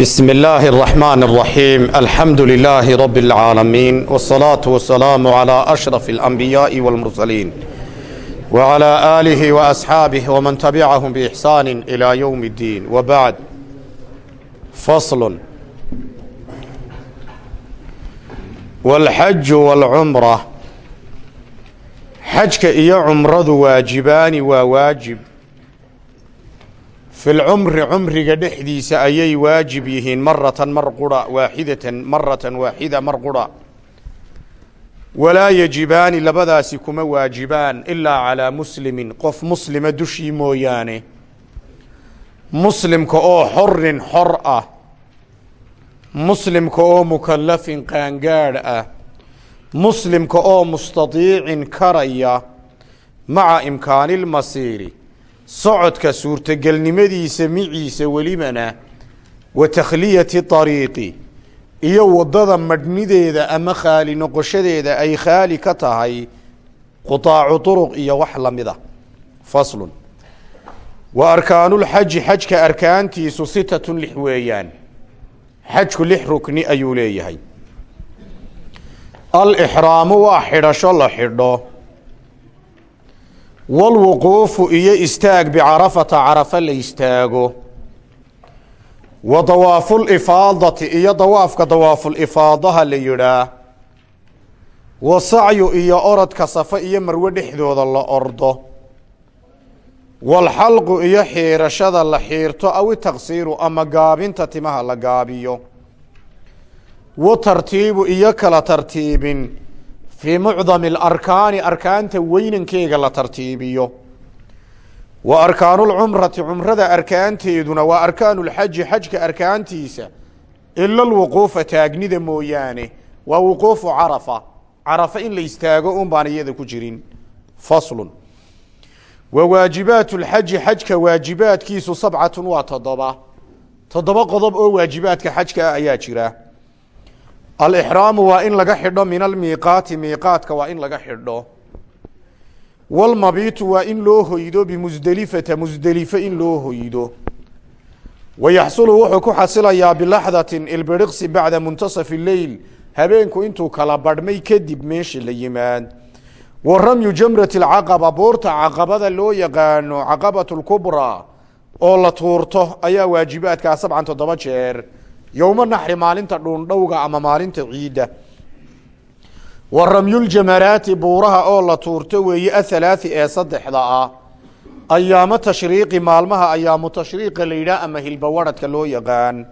بسم الله الرحمن الرحيم الحمد لله رب العالمين والصلاة والسلام على أشرف الأنبياء والمرسلين وعلى آله وأصحابه ومن تبعهم بإحسان إلى يوم الدين وبعد فصل والحج والعمرة xajka iyo cumradu waajibaani waa waajib filcumri cumriga dhexdiisa ayay waajib yihiin maratan mar qura waaxidatan maratan waaxida mar qura. Walaa yajibaani labadaasi kuma waajibaan ilaa calaa muslimin qof muslima dushii mooyaane. Muslimka oo xorin xor ah muslimka oo mukalafin qaangaadh ah muslimka oo mustadiicin karaya maca imkaanilmasiiri socodka suurtagelnimadiisa miciisa welibana wa takhliyati ariiqi iyo waddada madhnideeda ama khaali noqoshadeeda ay khaali ka tahay qutaacu turuq iyo wax la mid a faslun. Wa arkaanulxaji xajka arkaantiisu sitatun lix weeyaan. Xajku lix rukni ayuu leeyahay. Alixraamu waa xidhasho la xidho walwuquufu iyo istaag bicarafata carafa la istaago wa dawaafulifaadati iyo dawaafka dawaafulifaadaha la yidhaah wa sacyu iyo orodka safa iyo marwe dhexdooda la ordo walxalqu iyo xiirashada la xiirto aw itaqsiiru ama gaabinta timaha la gaabiyo wa tartiibu iyo kala tartiibin fii mucdami alarkaani arkaanta weynankeega la tartiibiyo. Wa arkaanulcumrati cumrada arkaanteeduna waa arkaanulxaji xajka arkaantiisa ila alwuquufa taagnida mooyaane waa wuquufu carafa. Carafa in la istaago un baan iyada ku jirin. Faslun. Wa waajibaat lxaji xajka waajibaadkiisu sabcatun waa toddoba. Toddoba qodob oo waajibaadka xajka ayaa jira alixraamu waa in laga xidho min almiiqaati miiqaadka waa in laga xidho. Walmabiitu waa in loo hoydo bimusdelifata musdelife in loo hoydo. Wayaxsulu wuxuu ku xasilayaa bilaxdatin ilbiriqsi bacda muntasafi leyl habeenku intuu kala badhmay kadib meesha la yimaad. Wa ramyu jamrati alcaqaba buurta caqabada loo yaqaano caqabat lkubraa oo la tuurto ayaa waajibaadkaa sabcan toddoba jeer yowma naxri maalinta dhuundhowga ama maalinta ciidda wa ramyuljamaraati buuraha oo la tuurto weeye athalaati ee saddexda ah ayaamo tashriiqi maalmaha ayaamu tashriiqa la yidhaah ama hilbawadhadka loo yaqaan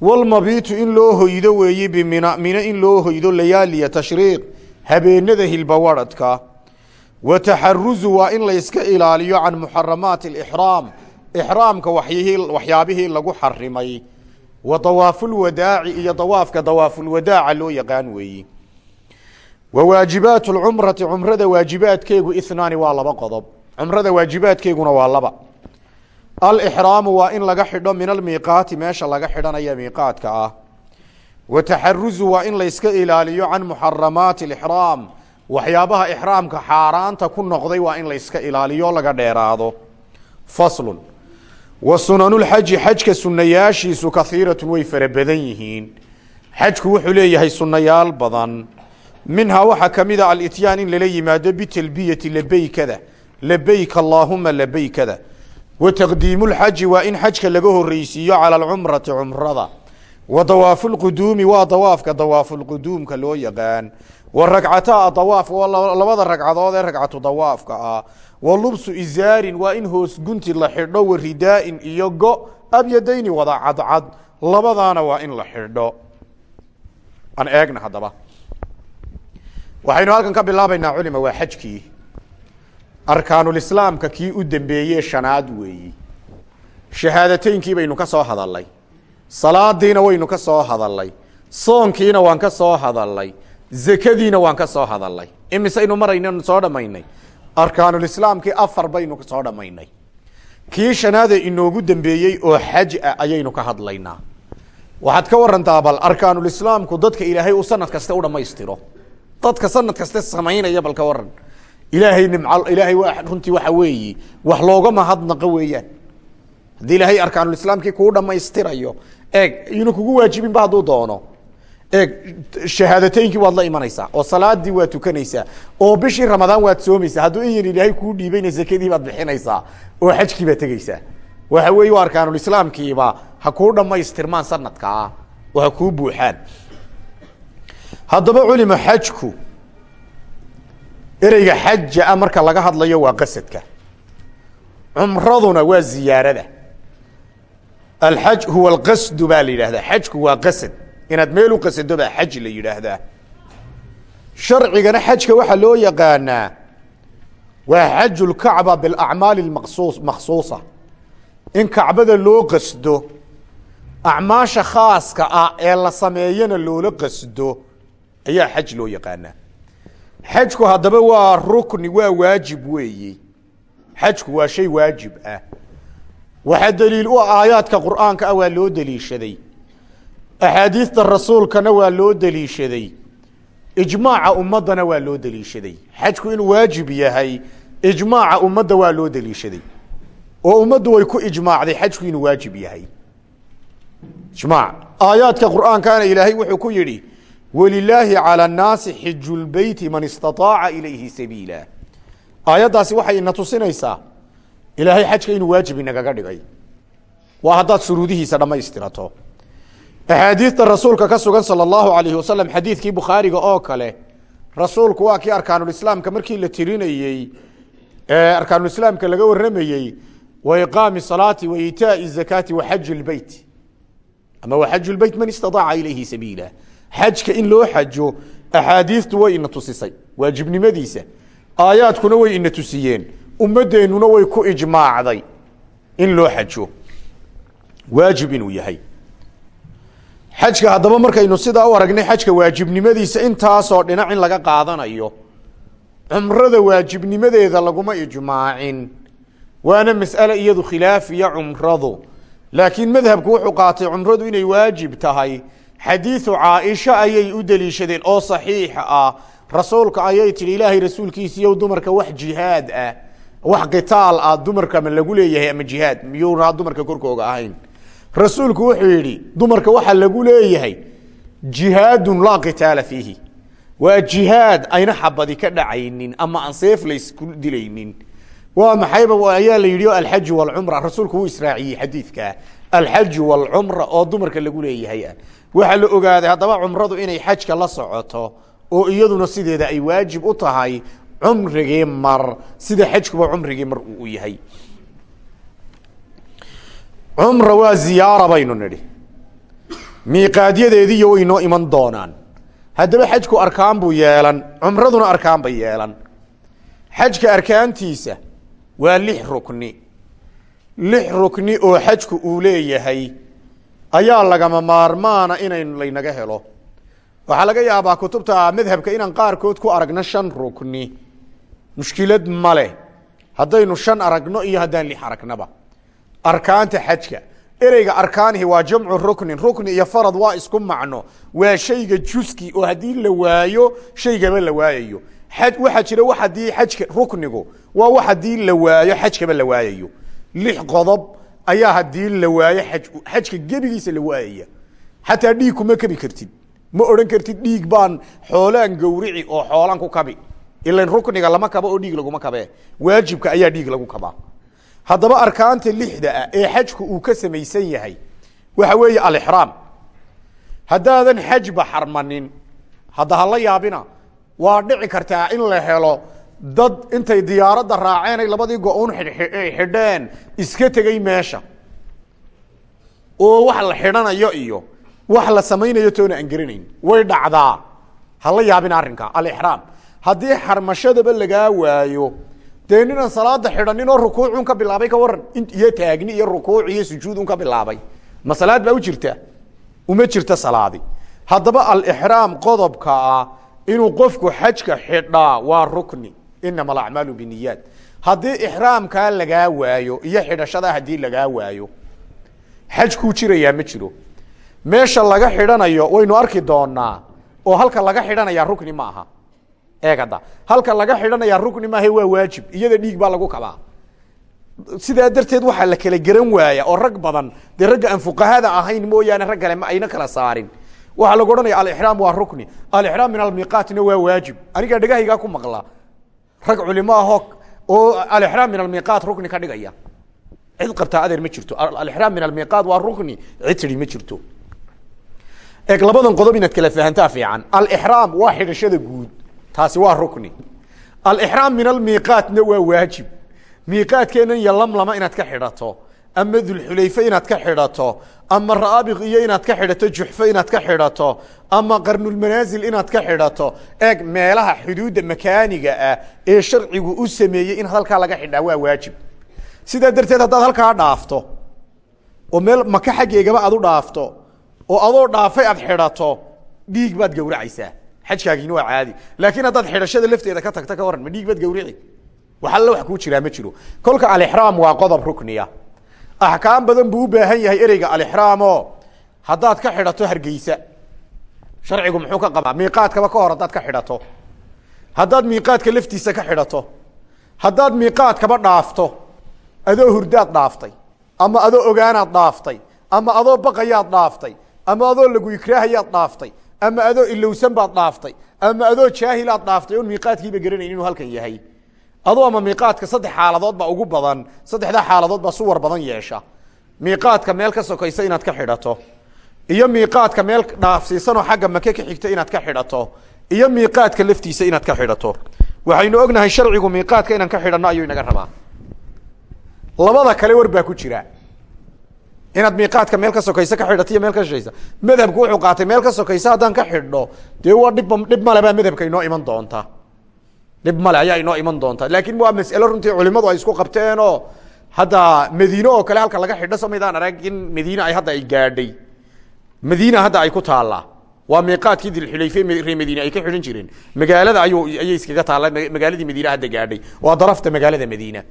walmabiitu in loo hoydo weeye bimina mino in loo hoydo layaaliya tashriiq habeenada hilbawadhadka wa taxaruzu waa in layska ilaaliyo can muxaramaati alixraam ixraamka waxyaabihii lagu xarimay wa dawaafulwadaaci iyo dawaafka dawaafulwadaaca loo yaqaan weeyi. Wa waajibaat lcumrati cumrada waajibaadkeegu ithnaani waa laba qodob. Cumrada waajibaadkeeguna waa laba. Alixraamu waa in laga xidho min almiiqaati meesha laga xidhanaya miiqaadka ah. Wa taxaruzu waa in layska ilaaliyo can muxaramaati alixraam waxyaabaha ixraamka xaaraanta ku noqday waa in layska ilaaliyo laga dheeraado. Faslun wa sunanulxaji xajka sunayaashiisu kahiiratun way fara badan yihiin. Xajku wuxuu leeyahay sunayaal badan. Minhaa waxaa ka mid a alityaan in lala yimaado bitalbiyati labeykada labeyk allaahuma labeykada wa taqdiimulxaji waa in xajka laga horreysiiyo cala alcumrati cumrada. Wa dawaafulquduumi waa dawaafka dawaafulquduumka loo yaqaan. Wa ragcataa dawaaf waa labada ragcadood ee ragcatu wa lubsu izaarin waa in hoos gunti la xidho wa ridaa'in iyo go. Abyadayni wada cadcad labadaana waa in la xidho. Aan eegna haddaba. Waxaynu halkan ka bilaabaynaa culima waa xajkii. Arkaanulislaamka kii u dambeeye shanaad weeyi. Shahaadateyinkii baynu ka soo hadalnay salaadiina waynu ka soo hadalnay soonkiina waan ka soo hadalnay zakadiina waan ka soo hadalnay imisaynu marayna soo dhammaynay arkaanulislaamkii afar baynu soo dhammaynay. Kii shanaada inoogu dambeeyey oo xaj ah ayaynu ka hadlaynaa. Waxaad ka warantaa bal arkaanulislaamku dadka ilaahay uu sanad kaste u dhammaystiro. Dadka sanad kaste samaynaya bal ka waran ilaahay nimco ilaahay waa runtii waxa weeyi wax looga mahadnaqo weeyaan. Haddii ilaahay arkaanulislaamkii kuu dhammaystirayo eeg inu kugu waajibinba hadduu doono eeg shahaadateynkii waad la imanaysaa oo salaadii waad tukanaysaa oo bishii ramadaan waad soomaysaa hadduu in yar ilaahay kuu dhiibayna zakadii baad bixinaysaa oo xajkii baad tegeysaa waxa weeye waa arkaanulislaamkiiba ha kuu dhamaystirmaan sanadkaa oo ha kuu buuxaan. Haddaba culima xajku ereyga xaja a marka laga hadlayo waa qasadka. Cumraduna waa ziyaarada. Alxaj huwa alqasdu baa la yidhahdaa xajku waa qasad inaad meel u qasado baa xaj la yidhaahdaa. Sharcigana xajka waxaa loo yaqaanaa waa xaju lkacba maksuusa in kacbada loo qasdo acmaasha khaaska ah ee la sameeyana loola qasdo ayaa xaj loo yaqaanaa. Xajku haddaba waa rukni waa waajib weeye. Xajku waa shay waajib ah. Waxaa daliil u ah aayaadka qur'aanka ah waa loo deliishaday axaadiista rasuulkana waa loo deliishaday ijmaaca ummaddana waa loo deliishaday xajku inuu waajib yahay ijmaaca ummadda waa loo deliishaday oo ummaddu way ku ijmaacday xajku inuu waajib yahay ijmaac aayaadka qur'aankaana ilaahay wuxuu ku yidhi walilaahi calى اnnaasi xiju lbeyti man istaaaca ilayhi sabiila aayaddaasi waxay ina tusinaysaa ilaahay xajka inuu waajib inagaga dhigay waa haddaad shuruudihiisa dhammaystirato axaadiista rasuulka ka sugan sala allahu calayhi wasalam xadiidkii bukhaariga oo kale rasuulku waa kii arkaanulislaamka markii la tirinayey arkaanulislaamka laga waramayey wa iqaami salaati wa itaai zakaati wa xaji lbeyt ama wa xaju lbeyt man istaaca ilayhi sabiila. Xajka in loo xajo axaadiistu way ina tusisay waajibnimadiisa. Aayaadkuna way ina tusiyeen ummaddeennuna way ku ijmaacday in loo xajo. Waajib inuu yahay xajka haddaba markaynu sidaa u aragnay xajka waajibnimadiisa intaasoo dhinac in laga qaadanayo cumrada waajibnimadeeda laguma ijmaacin. Waana mas'ale iyadu khilaafiya cumradu. Laakiin madhabku wuxuu qaatay cumradu inay waajib tahay. Xadiidu caaisha ayay u deliishadeen oo saxiix ah. Rasuulka ayay tihi ilaahay rasuulkiisiiyow dumarka wax jihaad ah wax qitaal ah dumarka ma lagu leeyahay ama jihaad? Miyuuna dumarka korkooga ahayn rasuulku wuxuu yidhi dumarka waxaa lagu leeyahay jihaadun laa qitaala fiihi. Waa jihaad ayna xabadi ka dhacaynin ama aan seef laysku dilaynin. Waa maxayba ayaa la yidhi alxaju walcumra rasuulku wuu israaciyey xadiidkaa alxaju walcumra oo dumarka lagu leeyahay. Ah waxaa la ogaaday haddaba cumradu inay xajka la socoto oo iyaduna sideeda ay waajib u tahay cumrigii mar sida xajkuba cumrigii mar uu yahay cumra waa ziyaara baynu nidhi. Miiqaadyadeediiyo way iman doonaan. Haddaba xajku arkaan buu yeelan cumraduna arkaan bay yeelan. Xajka arkaantiisa waa lix rukni. Lix rukni oo xajku uu leeyahay ayaa lagama maarmaana inayn laynaga helo. Waxaa laga yaabaa kutubta madhabka inaan qaarkood ku aragno shan rukni. Mushkilad ma leh. Haddaynu shan aragno iyo haddaan lix aragnaba arkaanta xajka. Ereyga arkaanihi waa jamcu ruknin. Rukni iyo farad waa isku macno. Waa shayga juski oo haddii la waayo shaygaba la waayayo. Waxaa jira haddii xajka ruknigu waa wax la waayo xajkaba la waayayo. Lix qodob ayaa haddii la waayo aj xajka gebigiisa la waayaya. Xataa dhiig kuma kabi kartid. Ma odhan kartid dhiig baan xoolaan gawrici oo xoolaan ku kabi. Ilan rukniga lama kabo oo dhiig laguma kabe. Waajibka ayaa dhiig lagu kabaa haddaba arkaanta lixda ah ee xajku uu ka samaysan yahay waxa weeye alixraam. Haddaadan xajba xarmanin hadda hala yaabina waa dhici kartaa in la helo dad intay diyaaradda raaceen ay labadii go-uun xidheen iska tegey meesha. Oo wax la xidhanayo iyo wax la samaynayo toona aan garanayn. Way dhacdaa. Hala yaabin arrinka alixraam. Haddii xarmashadaba lagaa waayo dee ninaan salaada xidhanin oo rukuucun ka bilaabay ka waran iyo taagni iyo rukuuc iyo sujuudun ka bilaabay. Ma salaad baa u jirta. Uma jirta salaadi. Haddaba alixraam qodobka ah inuu qofku xajka xidhaa waa rukni. Inama alacmaalu biniyaat haddii ixraamkaa lagaa waayo iyo xidhashadaa haddii lagaa waayo xajkuu jirayaa ma jiro. Meesha laga xidhanayo waynu arki doonaa oo halka laga xidhanaya rukni ma aha eeg hadda halka laga xidhanaya rukni maaha waa waajib. Iyada dhiig baa lagu kabaa sidaa darteed waxaa la kala garan waaya oo rag badan dee ragga aan fuqahada ahayn mooyaane rag kale ma ayna kala saarin. Waxaa lagu odhanaya alixraam waa rukni. Alixraam min almiqaatina waa waajib. Anigaa dhegahaygaa ku maqla. Rag culimo ahoo oo alixraam min almiqaat rukni ka dhigaya. Cid qabtaa adeer ma jirto. Alixraam min almiqaat waa rukni. Cid tidhi ma jirto. Eeg labadan qodob inaad kala fahantaa fiican. Alixraam waa xidhashada guud taasi waa rukni. Alixraam min almiqaatna waa waajib. Miiqaadkeenan iyo lamlama inaad ka xidhato ama dulxulayfe inaad ka xidhato ama raabiq iyo inaad ka xidhato juxfo inaad ka xidhato ama qarnulmanaasil inaad ka xidhato eeg meelaha xuduudda makaaniga ah ee sharcigu u sameeyey in halkaa laga xidhaa waa waajib. Sidaa darteed haddaad halkaa dhaafto oo meel maka xaggeegaba aad u dhaafto oo adoo dhaafay aad xidhato dhiig baad gawracaysaa xajkaagiina waa caadi. Laakiin haddaad xidhashada lafteeda ka tagta ka waran ma dhiig baad gawrici. Wax alla wax kuu jiraa ma jiro. Kolka alixraam waa qodob rukniya. Axkaam badan buu u baahan yahay ereyga alixraamo. Haddaad ka xidhato hargeysa. Sharcigu muxuu ka qabaa miiqaadkaba ka hor haddaad ka xidhato. Haddaad miiqaadka laftiisa ka xidhato haddaad miiqaadkaba dhaafto adoo hurdaad dhaaftay ama adoo ogaanaad dhaaftay ama adoo baqayaad dhaaftay ama adoo lagu ikraahayaad dhaaftay ama adoo ilowsan baad dhaaftay. Ama adoo jaahilaad dhaaftay oon miiqaadkiiba garanayn inuu halkan yahay. Adoo ama miiqaadka saddex xaaladood baa ugu badan saddexdaa xaaladood baa suwar badan yeesha. Miiqaadka meel ka sokaysa inaad ka xidhato. Iyo miiqaadka meel dhaafsiisanoo xagga make ka xigta inaad ka xidhato. Iyo miiqaadka laftiisa inaad ka xidhato. Waxaynu ognahay sharcigu miiqaadka inaan ka xidhanno ayuu inaga rabaa. Labada kale war baa ku jira inaad miiqaadka meel ka sokaysa ka xidhato iyo meel ka shishaysa madhabku wuxuu qaatay meel ka sokaysa haddaan ka xidhno dee waa dhibba dhib male baa madhabka inoo iman doonta. Dhib male ayaa inoo iman doonta. Laakiin waa mas'alo runtii culimadu ay isku qabteenoo hadda madiine oo kale halka laga xidho samaydaan arag in madiine ay hadda ay gaadhay. Madiina hadda ay ku taallaa waa miiqaadkii dilxulayfe reer madiine ay ka xidhan jireen magaalada ayuu ayay iskaga taalla. Magaaladii madiine hadda gaadhay. Waa darafta magaalada madiina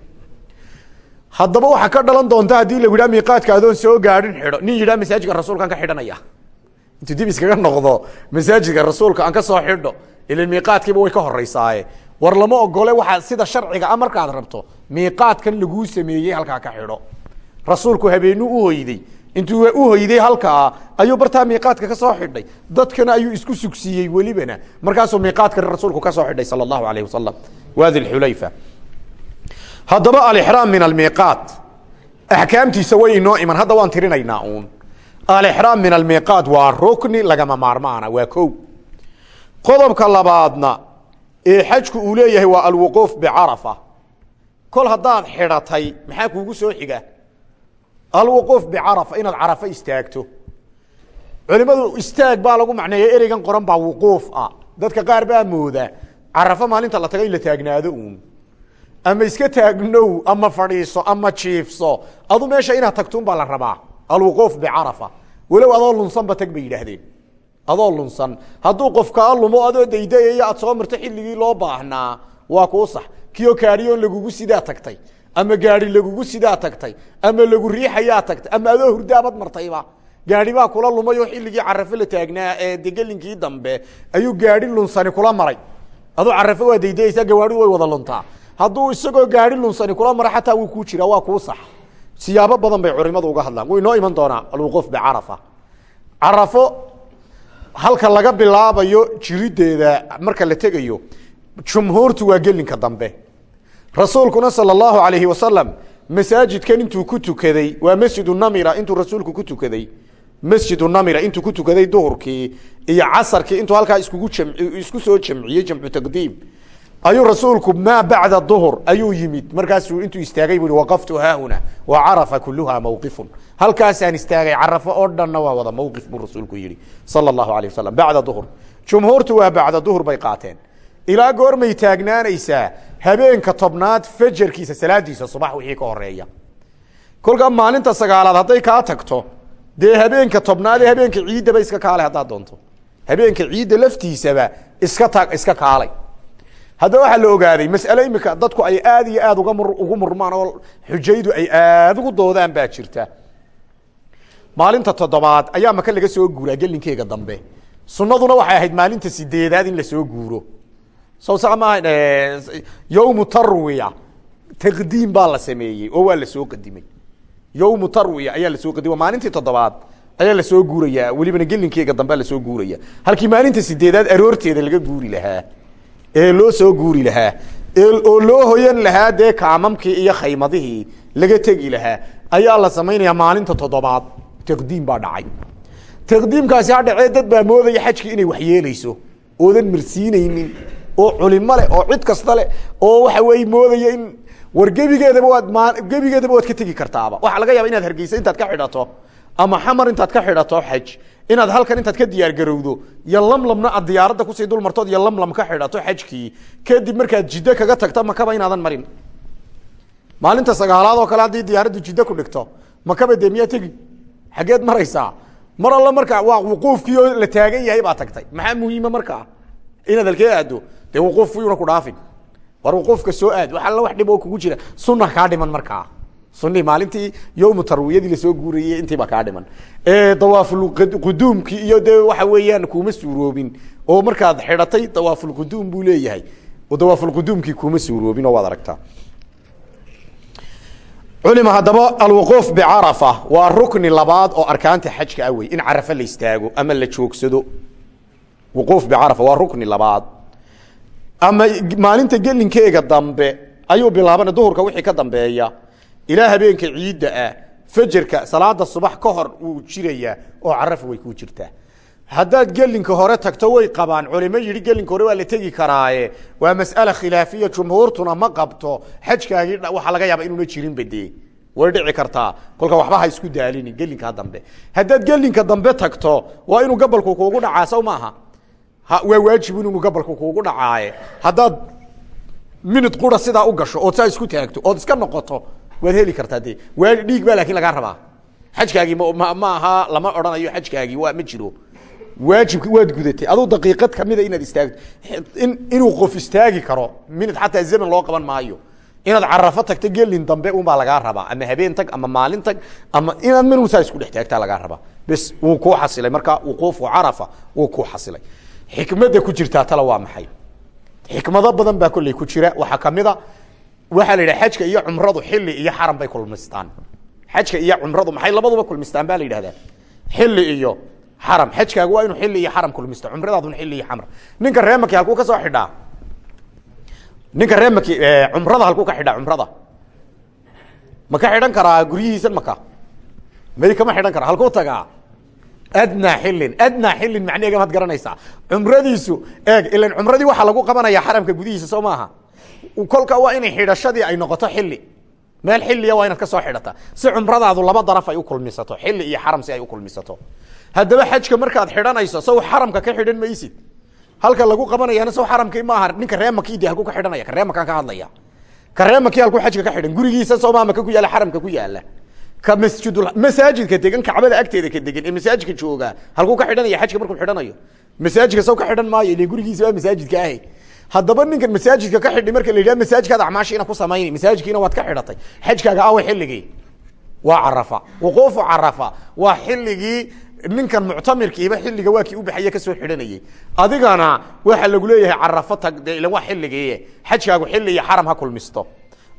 haddaba waxaa ka dhalan doonta haddii lagu yidhaha miiqaadka adoon soo gaadhin xidho. Nin yidhaha masaajidka rasuulkaan ka xidhanaya. Intuu dib iskaga noqdo masaajidka rasuulka aan ka soo xidho ila miiqaadkiiba way ka horeysaaye war lama ogole waxaa sida sharciga a markaad rabto miiqaadkan laguu sameeyey halkaa ka xidho. Rasuulku habeenuu uhoyday intuu uhoyday halkaa ayuu bartaa miiqaadka ka soo xidhay. Dadkana ayuu isku sugsiiyey welibana. Markaasuu miiqaadka rasuulku ka soo xidhay sala allahu alayh wasalam waa dilxulayfa haddaba alixraam min almiiqaat axkaamtiisa way inoo iman. Hadda waan tirinaynaa uun. Alixraam min almiiqaat waa rukni lagama maarmaana waa ko qodobka labaadna ee xajku uu leeyahay waa alwuquuf bicarafa. Kol haddaad xidhatay maxaa kuugu soo xiga? Alwuquuf bicarafa inaad carafa istaagto. Culimadu istaag baa lagu macneeya ereygan qoran baa wuquuf ah. Dadka qaar baa mooda carafa maalinta la tago la taagnaado uun ama iska taagnow ama fadhiiso ama jiifso adu meesha inaad tagtuun baa la rabaa. Alwuquuf bicarafa walow adoo lunsanba tag bay yidhaahdeen. Adoo lunsan. Hadduu qof lumo adoo daydayaya aad soo marto xilligii loo baahnaa waa kuu sax. Kiyo kaariyoon lagugu sidaa tagtay. Ama gaari lagugu sidaa tagtay. Ama lagu riixayaa tagtay. Ama adoo hurdaabad martayba. Gaari baa kula lumay oo xilligii carafo la taagnaa ee degelinkii dambe. Ayuu gaari lunsani kula maray. Aduu carafo waa daydayaysaa gawaaridu way wada luntaa hadduu isagoo gaari lunsani kula mara xataa wuu kuu jiraa waa kuu sax. Siyaabo badan bay culimadu uga hadlaan. Wuu inoo iman doonaa alwuquuf bicarafa carafo halka laga bilaabayo jirideeda marka la tegayo jumhuurtu waa gelinka dambe. Rasuulkuna sala allahu alayhi wasalam masaajidkan intuu ku tukaday waa masjidu namira intuu rasuulku ku tukaday. Masjidu namira intuu ku tukaday duhurkii iyo casarkii intuu halkaa iskugu jam isku soo jamciyey jamcu taqdiim ayuu rasuulku maa bacda duhur ayuu yimid. Markaasuu intuu istaagay bui waqaftu haahuna wa carafa kuluha mawqifun. Halkaasaan istaagay carafo oo dhanna waa wada mawqif buu rasuulku yihi sala allahu alayh wasalam bacda duhur. Jumhuurtu waa bacda duhur bay qaateen. Ilaa goormay taagnaanaysaa habeenka tobnaad fajarkiisa salaadiisa subax wixii ka horreeya kolkaa maalinta sagaalaad hadday kaa tagto dee habeenka tobnaad ee habeenka ciiddaba iska kaalay haddaad doonto. Habeenka ciidda laftiisaba iska tag iska kaalay haddaba waxaa la ogaaday mas'ale imika dadku ay aad iyo aad uga mur ugu murmaan oo xujaydu ay aad ugu doodaan baa jirta. Maalinta toddobaad ayaa maka laga soo guuraa gelinkeega dambe. Sunaduna waxay ahayd maalinta sideedaad in la soo guuro. So sa maaha yawmu tarwiya taqdiim baa la sameeyey oo waa la soo qadimay. Yowmu tarwiya ayaa la soo qadimay maalintii toddobaad ayaa la soo guurayaa welibana gelinkeega dambea la soo guuraya halkii maalinta sideedaad aroorteeda laga guuri lahaa ee loo soo guuri lahaa oo loo hoyan lahaa dee kaamamkii iyo khaymadihii laga tegi lahaa ayaa la samaynayaa maalinta toddobaad. Taqdiim baa dhacay. Taqdiimkaasi ha dhacee dad baa moodaya xajkii inay waxyeeleyso oodan marsiinaynin oo culimo leh oo cid kasta leh oo waxa weeye moodaya in war gebigeedaba waad ma gebigeedaba waad ka tegi kartaaba. Waxaa laga yaaba inaad hargeysa intaad ka xidhato ama xamar intaad ka xidhato xaj. Inaad halkan intaad ka diyaar garowdo iyo lamlamna aad diyaaradda ku sii dul martood iyo lamlam ka xidhato xajkii. Kadib markaad jiddo kaga tagto makaba inaadan marin. Maalinta sagaalaad oo kale haddii diyaaraddu jiddo ku dhigto makaba dee miyaa tegi? Xaggeed maraysaa. Mar alla markaa waa wuquufkii oo la taagan yahay baa tagtay. Maxaa muhiima markaa inaad halkee aado dee wuquufkiyuna ku dhaafin. War wuquufka soo aad wax alla wax dhib oo kugu jira. Sunna kaa dhiman markaa sunii maalintii yowmu tarwiyadii la soo guurayey intiiba kaa dhiman. Dawaafulquduumkii iyo dee waxa weeyaan kuuma suuroobin. Oo markaad xidhatay dawaafulquduum buu leeyahay. Oo dawaafulquduumkii kuuma suuroobin oo waad aragtaa. Culima haddaba alwuquuf bicarafa waa rukni labaad oo arkaanta xajka ah wey in carafa la istaago ama la joogsado. Wuquuf bicarafa waa rukni labaad. Ama maalinta gelinkeega dambe ayuu bilaabana duhurka wixii ka dambeeya ilaa habeenka ciidda ah fajerka salaada subax ka hor wuu jirayaa oo carafa way ku jirtaa haddaad gelinka hore tagto way qabaan. Culimo yidhi gelinka hore waa la tegi karaaye. Waa mas'ale khilaafiya jumhuurtuna ma qabto. Xajkaagii waxaa laga yaaba inuuna jirin bade way dhici kartaa. Kolka waxba ha isku daalini gelinkaa dambe. Haddaad gelinka dambe tagto waa inuu gabalku kuugu dhacaa saw maaha waa waajibun inuu gabalku kuugu dhacaaye. Haddaad minid qura sidaa u gasho ood saa isku taagto ood iska noqoto waad heli kartaa de waa dhiig baa laakin lagaa rabaa. Xajkaagii ma aha lama odhanayo xajkaagii waa ma jiro. Waajibki waad gudatay. Aduu daqiiqad kamida inaad istaagto in inuu qof istaagi karo minid xataa zaman loo qaban maayo. Inaad carafo tagto gelin dambe unbaa lagaa rabaa. Ama habeen tag ama maalin tag ama inaad min saa isku dhex taagtaa lagaa rabaa. Bes wuu kuu xasilay. Marka wuquufu carafa wuu kuu xasilay. Xikmadda ku jirtaa tala waa maxay? Xikmado badan baa kolley ku jira. Waxaa kamida waxaa la yidhaha xajka iyo cumradu xili iyo xaram bay kulmistaan. Xajka iyo cumradu maxay labaduba kulmistaan ba la yidhahdaa. Xili iyo xaram. Xajkaagu waa inuu xili iyo xaram kulmisto cumradaaduna xili iyo xamr ninka reemaki halkuu ka soo xidhaa. Ninka reemaki cumrada halkuu ka xidhaa cumrada. Ma ka xidhan karaa guryihiisan maka may kama xidhan kara halkuu tagaa. Adnaa xilin adnaa xilin macneega maad garanaysaa cumradiisu eeg ilan cumradii waxaa lagu qabanaya xaramka gudihiisa soo maaha kolka waa inay xidhashadii ay noqoto xili meel xiliya waa inaad ka soo xidhata. Si cumradaadu laba daraf ay ukulmisato xili iyo xaram si ay ukulmisato haddaba xajka markaad xidhanayso saw xaramka ka xidhan maysid. Halka lagu qabanayana saw xaramkii maaha ninka reemaki de halkuu ka xidhanaya ka reemakaan ka hadlaya. Ka reemaki halkuu xajka ka xidhan gurigiisa soomaa maka ku yaalla xaramka ku yaalla. Ka masjidul masaajidka degan kacbada agteeda ka degan ee masaajidka jooga halkuu ka xidhanaya xajka markuu xidhanayo. Masaajidka saw ka xidhan maayo ile gurigiisa waa masaajidka ahe haddaba ninkan masaajidka ka xidhi marka la yidhaha masaajidkaad acmaashiina ku samayni masaajidkiina waad ka xidhatay xajkaaga awa xilligii. Waa carafa wuquufu carafa waa xilligii ninkan muctamirkiiba xilliga waa kii u baxaye ka soo xidhanayey adigana waxa lagu leeyahay carafo tag ila waa xilligii xajkaagu xilli iyo xaram ha kulmisto.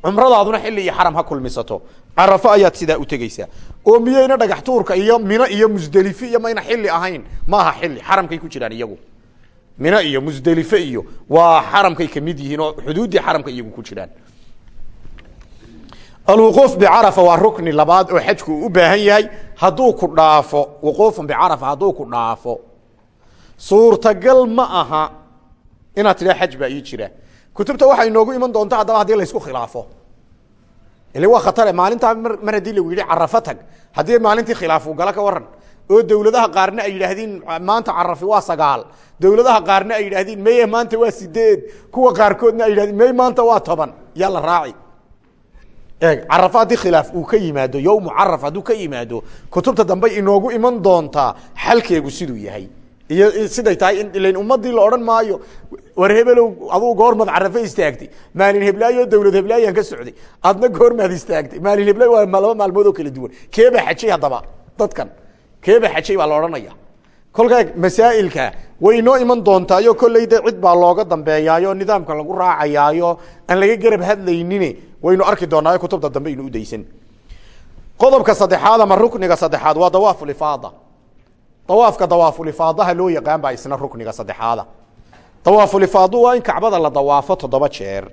Cumradaaduna xilli iyo xaram ha kulmisato. Carafo ayaad sidaa u tegeysaa oo miyayna dhagax tuurka iyo mino iyo musdelife iyo mayna xilli ahayn maaha xilli xaramkay ku jiraan iyagu mino iyo musdelife iyo waa xaramkay ka mid yihiin oo xuduuddii xaramka iyagu ku jiraan. Alwuquuf bicarafa waa rukni labaad oo xajku uu u baahan yahay hadduu ku dhaafo. Wuquufun bicarafa hadduu ku dhaafo. Suurtagal ma aha inaad tidhaha xaj baa ii jira. Kutubta waxay inoogu iman doonta haddaba haddii laysku khilaafo. Ile waa khatare maalintaa mar haddii lagu yidhi carafo tag haddii maalintii khilaaf uu gala ka waran oo dawladaha qaarna ay yidhaahdiin maanta carafi waa sagaal. Dawladaha qaarna ay yidhaahdiin meye maanta waa sideed. Kuwa qaarkoodna ay yidhahdin mey maanta waa toban. Yaa raaci. Eeg carafo haddii khilaaf uu ka yimaado yowmu caraf hadduu ka yimaado kutubta dambe inoogu iman doontaa xalkeegu siduu yahay. Iyo siday tahay in ilan ummadii la odhan maayo war hebelow aduu goormaad carafe istaagtay. Maalin heblaayo dawlad heblaayaan ka socday adna goormaad istaagtay. Maalin heblaayo waa laba maalmood oo kala duwan. Keebaa xajay haddaba dadkan keebaa xajay baa la odhanaya. Kolkaa masaa'ilka way inoo iman doontaayo kolley cid baa looga dambeeyaayo nidaamka lagu raacayaayo aan laga garab hadlaynin waynu arki doonaayo kutubta dambe inu udaysan qodobka saddexaad ama rukniga saddexaad waa dawaafulifaada dawaafka dawaafulifaadaha loo yaqaan baa isna rukniga saddexaada. Dawaafulifaadu waa in kacbada la dawaafo toddoba jeer.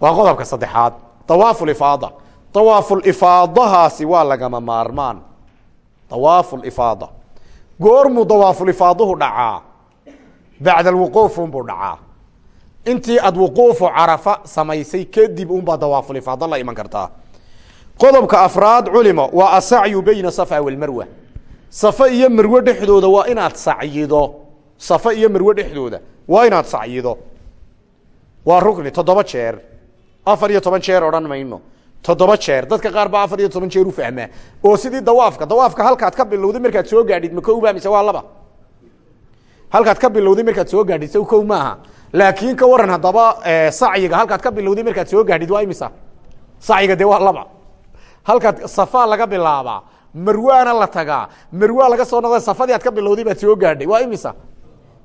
Waa qodobka saddexaad. Dawaafulifaada dawaafulifaadahaasi waa lagama maarmaan dawaafulifaada goormuu dawaafulifaadahu dhacaa. Bacda alwuquufunbuu dhacaa. Intii aad wuquufu carafa samaysay kadib unbaa dawaafulifaada la iman kartaa. Qodobka afraad culimo waa asacyu bayna safa walmarwa safa iyo marwe dhexdooda waa inaad sacyido. Safa iyo marwe dhexdooda waa inaad sacyido. Waa rukni toddoba jeer. Afar iyo toban jeer odhan mayno toddoba jeer. Dadka qaar baa afar iyo toban jeer ufahmaa oo sidii dawaafka dawaafka halkaad ka bilowday markaad soo gaadhid ma kow ba mise waa laba? Halkaad ka bilowday markaad soo gaadhid saw kow maaha. Laakiin ka waran haddaba sacyiga halkaad ka bilowday markaad soo gaadhid waa imisa? Sacyiga dee waa laba. Halkaad safa laga bilaabaa marwaana la tagaa marwaa laga soo noqda safadii aad ka bilowday baad soo gaadhay waa imisa?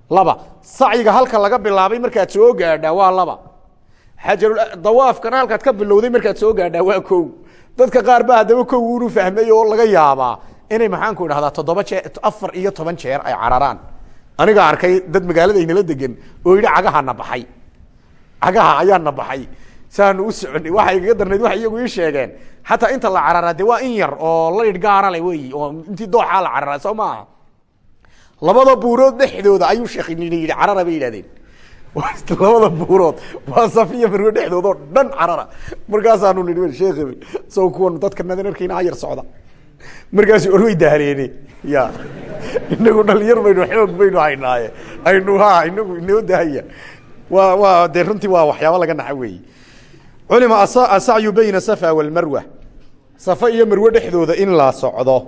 Laba. Sacyiga halka laga bilaabay markaad soo gaadhaa waa laba xajaru dawaafkana halkaad ka bilowday markaad soo gaadhaa waa kow dadka qaar ba haddaba kow unu fahmay oo laga yaabaa inay maxaanku idhahdaa toddoba jeer afar iyo toban jeer ay cararaan. Aniga arkay dad magaalada inala degan oo yidhi cagahana baxay. Cagaha ayaana baxay. Saanu u soconay waxay igaga darnayd waxay iyagu ii sheegeen xataa inta la cararaa de waa in yar oo laydh gaara le wey oo intii dooxaa la cararaa soo maaha labada buurood dhexdooda ayuu sheekhnina yidhi carara bay yidhahdeen labada buurood. Waa safiya marwe dhexdood oo dhan carara. Markaasaanu nii sheekh so kuwan dadka nadan arkayna ayar socda. Markaasu orwey dahaleene ya inagu dhalinyar baynu xoog baynu haynaaye. Aynu ha inagu inoo dahaya wa waa dee runtii waa waxyaaba laga naxa weeye. Culima asacyu bayna safa walmarwa safa iyo marwe dhexdooda in la socdo.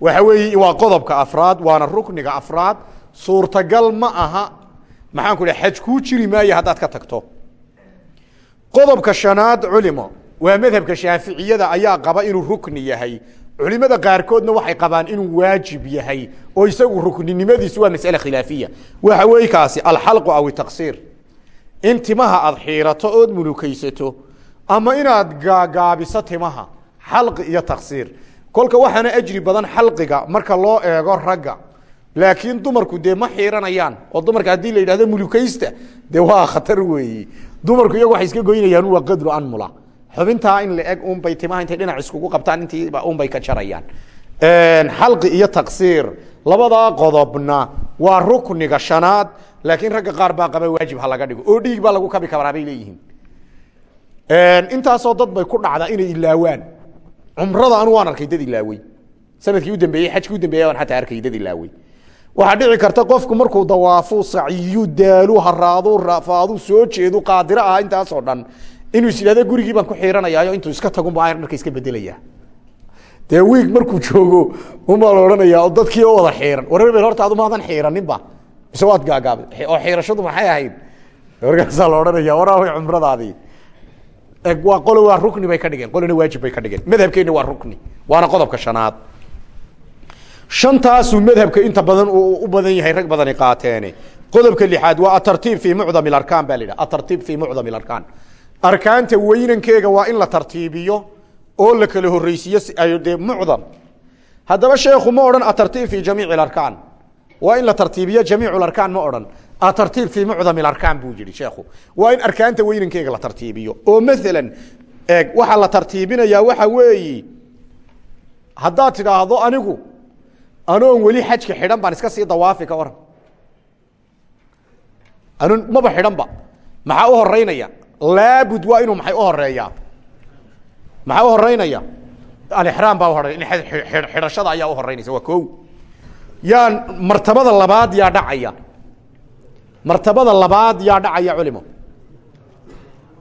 Waxa weeye waa qodobka afraad waana rukniga afraad. Suurtagal ma aha maxaan ku dhaha xaj kuu jiri maayo haddaad ka tagto. Qodobka shanaad culimo. Waa madhabka shaaficiyada ayaa qaba inuu rukni yahay. Culimada qaarkoodna waxay qabaan inuu waajib yahay oo isagu rukninimadiisu waa masale khilaafiya. Waxa weeye kaasi alxalqu aw taqsiir. In timaha aada xiirato ood mulukaysato ama inaad gaagaabiso timaha xalqi iyo taksiir kolka waxaana ajri badan xalqiga marka loo eego ragga laakiin dumarku dee ma xiiranayaan oo dumarka haddii la yidhahdo mulukaysta dee waa khatar weeyi. Dumarku iyagu waxay iska goynayaan waa qadru anmula. Xubintaa in la eg unbay timaha intay dhinac iskugu qabtaan intiiba unbay ka jarayaan. Xalqi iyo taksiir labadaa qodobna waa rukniga shanaad laakiin ragga qaar baa qaba waajib ha dhigo. Oo dhiig baa lagu kabi karaa bay leeyihiin. Intaasoo dad bay ku dhacdaa inay ilaawaan. Cumrada anu waan arkay dad ilaawey sannadkii udambeeyey xajkii udambeeyey waan ataa arkay dad ilaawey waxaa dhici karta qofku markuu dawaafu saciyu daalu haraadu rafaadu soo jeedu qaadiro ah intaasoo dhan. Inuu is yidhahdo gurigii baan ku xiiranayaayo intuu iska tagunba ayar marka iska bedelaya dee wiig markuu joogo unbaa la odhanayaa oo dadkii oo wada xiiran. Warabel horta adu maadan xiiraninba mise waad gaagaabay oo xiirashadu maxay ahayd? Markaasaa la odhanaya waraaway cumradaadii. Waa qolo waa rukni bay ka dhigeen. Qolona waajib bay ka dhigeen. Madhabkeenna waa rukni waana qodobka shanaad shantaasuu madhabka inta badan u badan yahay rag badani qaateene qodobka lixaad waa atartiib fii mucdam arkaan baa la yidhaha atartiib fii mucdam arkaan arkaanta weynankeega waa in la tartiibiyo oo la kala horreysiiyo dee mucdam. Haddaba sheekhu ma odhan atartiib fii jamiici arkaan waa in la tartiibiyo jamiic arkaan ma odhan atartiib fii mucdam arkaan buu yihi sheekhu. Waa in arkaanta weynankeega la tartiibiyo. Oo maalan eeg la tartiibinayaa waxa weeyi haddaad tidhaahdo anigu anoon weli xajka xidhan baan iska sii dawaafi ka waran anon maba xidhanba maxaa u horeynaya laabud waa inuu maxay u horeeyaa maxaa u horeynaya alixraam baa uhorey xidhashada ayaa u horeynaysa waa ko yaa martabada labaad yaa dhacaya. Martabada labaad yaa dhacaya culimo.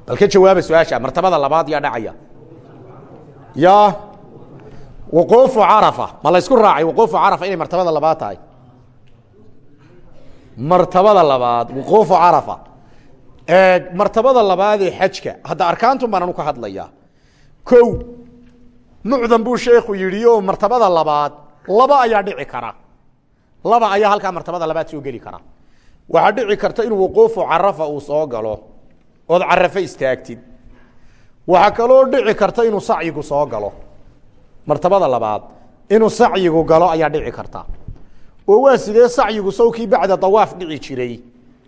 Bal ka jawaaba su'aasha martabada labaad yaa dhacaya. Ya wquufu carafa. Ma la ysku raacay wquufu carafa inay martabada labaad tahay? Martabada labaad wquufu carafa. Martabada labaad ee xajka hadda arkaantun baan anu ka hadlayaa ko mucdam buu sheekhu yidhi oo martabada labaad laba ayaa dhici kara. Laba ayaa halkaa martabada labaad soo geli kara. Waxaa dhici karta inuu wuquufu carafa uu soo galo ood carafo istaagtid. Waxaa kaloo dhici karta inuu sacyigu soo galo martabada labaad inuu sacyigu galo ayaa dhici karta. Oo waa sidee sacyigu sawkii bacda dawaaf dhici jiray?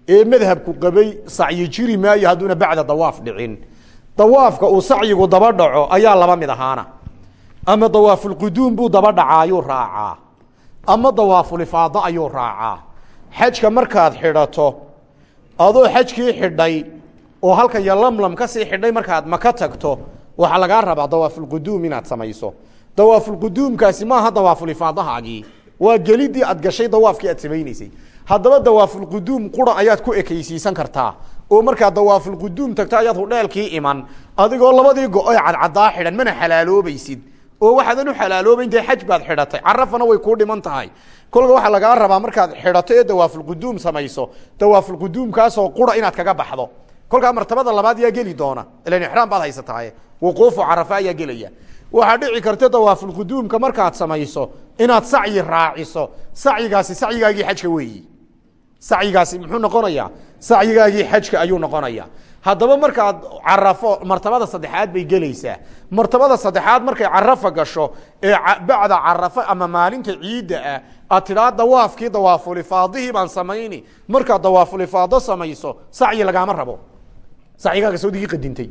Ee madhabku qabay sacyi jiri maayo hadduuna bacda dawaaf dhicin. Dawaafka uu sacyigu daba dhaco ayaa laba mid ahaana. Ama dawaafulquduum buu daba dhacaayuu raacaa. Ama dawaafulifaado ayuu raacaa. Xajka markaad xidhato adoo xajkii xidhay oo halkan yo lamlam ka sii xidhay markaad maka tagto waxaa lagaa rabaa dawaafulquduum inaad samayso dawaafulquduumkaasi maaha dawaafulifaadahaagii waa gelidii aad gashay dawaafkii aad samayneysay haddaba dawaafulquduum qura ayaad ku ekeysiisan kartaa oo markaad dawaafulquduum tagto ayaad hudheelkii iman. Adigoo labadii go-oy cadcadaa xidhan mana xalaaloobaysid. Oo waxaadan u xalaaloobayn dee xaj baad xidhatay. Carafana way kuu dhiman tahay. Kolka waxaa lagaa rabaa markaad xidhato ee dawaafulquduum samayso dawaafulquduumkaasoo qura inaad kaga baxdo. Kolkaa martabada labaad yaa geli doona. Ilan ixraam baad haysatahay wuquufu carafa ayaa gelaya waxaa dhici karta dawaafulquduumka markaad samayso inaad sacyi raaciso. Sacyigaasi sacyigaagii xajka weeyi. Sacyigaasi muxuu noqonayaa? Sacyigaagii xajka ayuu noqonaya haddaba markaad carafo martabada saddexaad bay gelaysaa. Martabada saddexaad markay carafa gasho ee bacda carafo ama maalinta ciidda ah aad tidhaa dawaafkii dawaafulifaadihii baan samayni. Markaad dawaafulifaado samayso sacyi lagaama rabo. Sacyigaaga sawdigii qadintay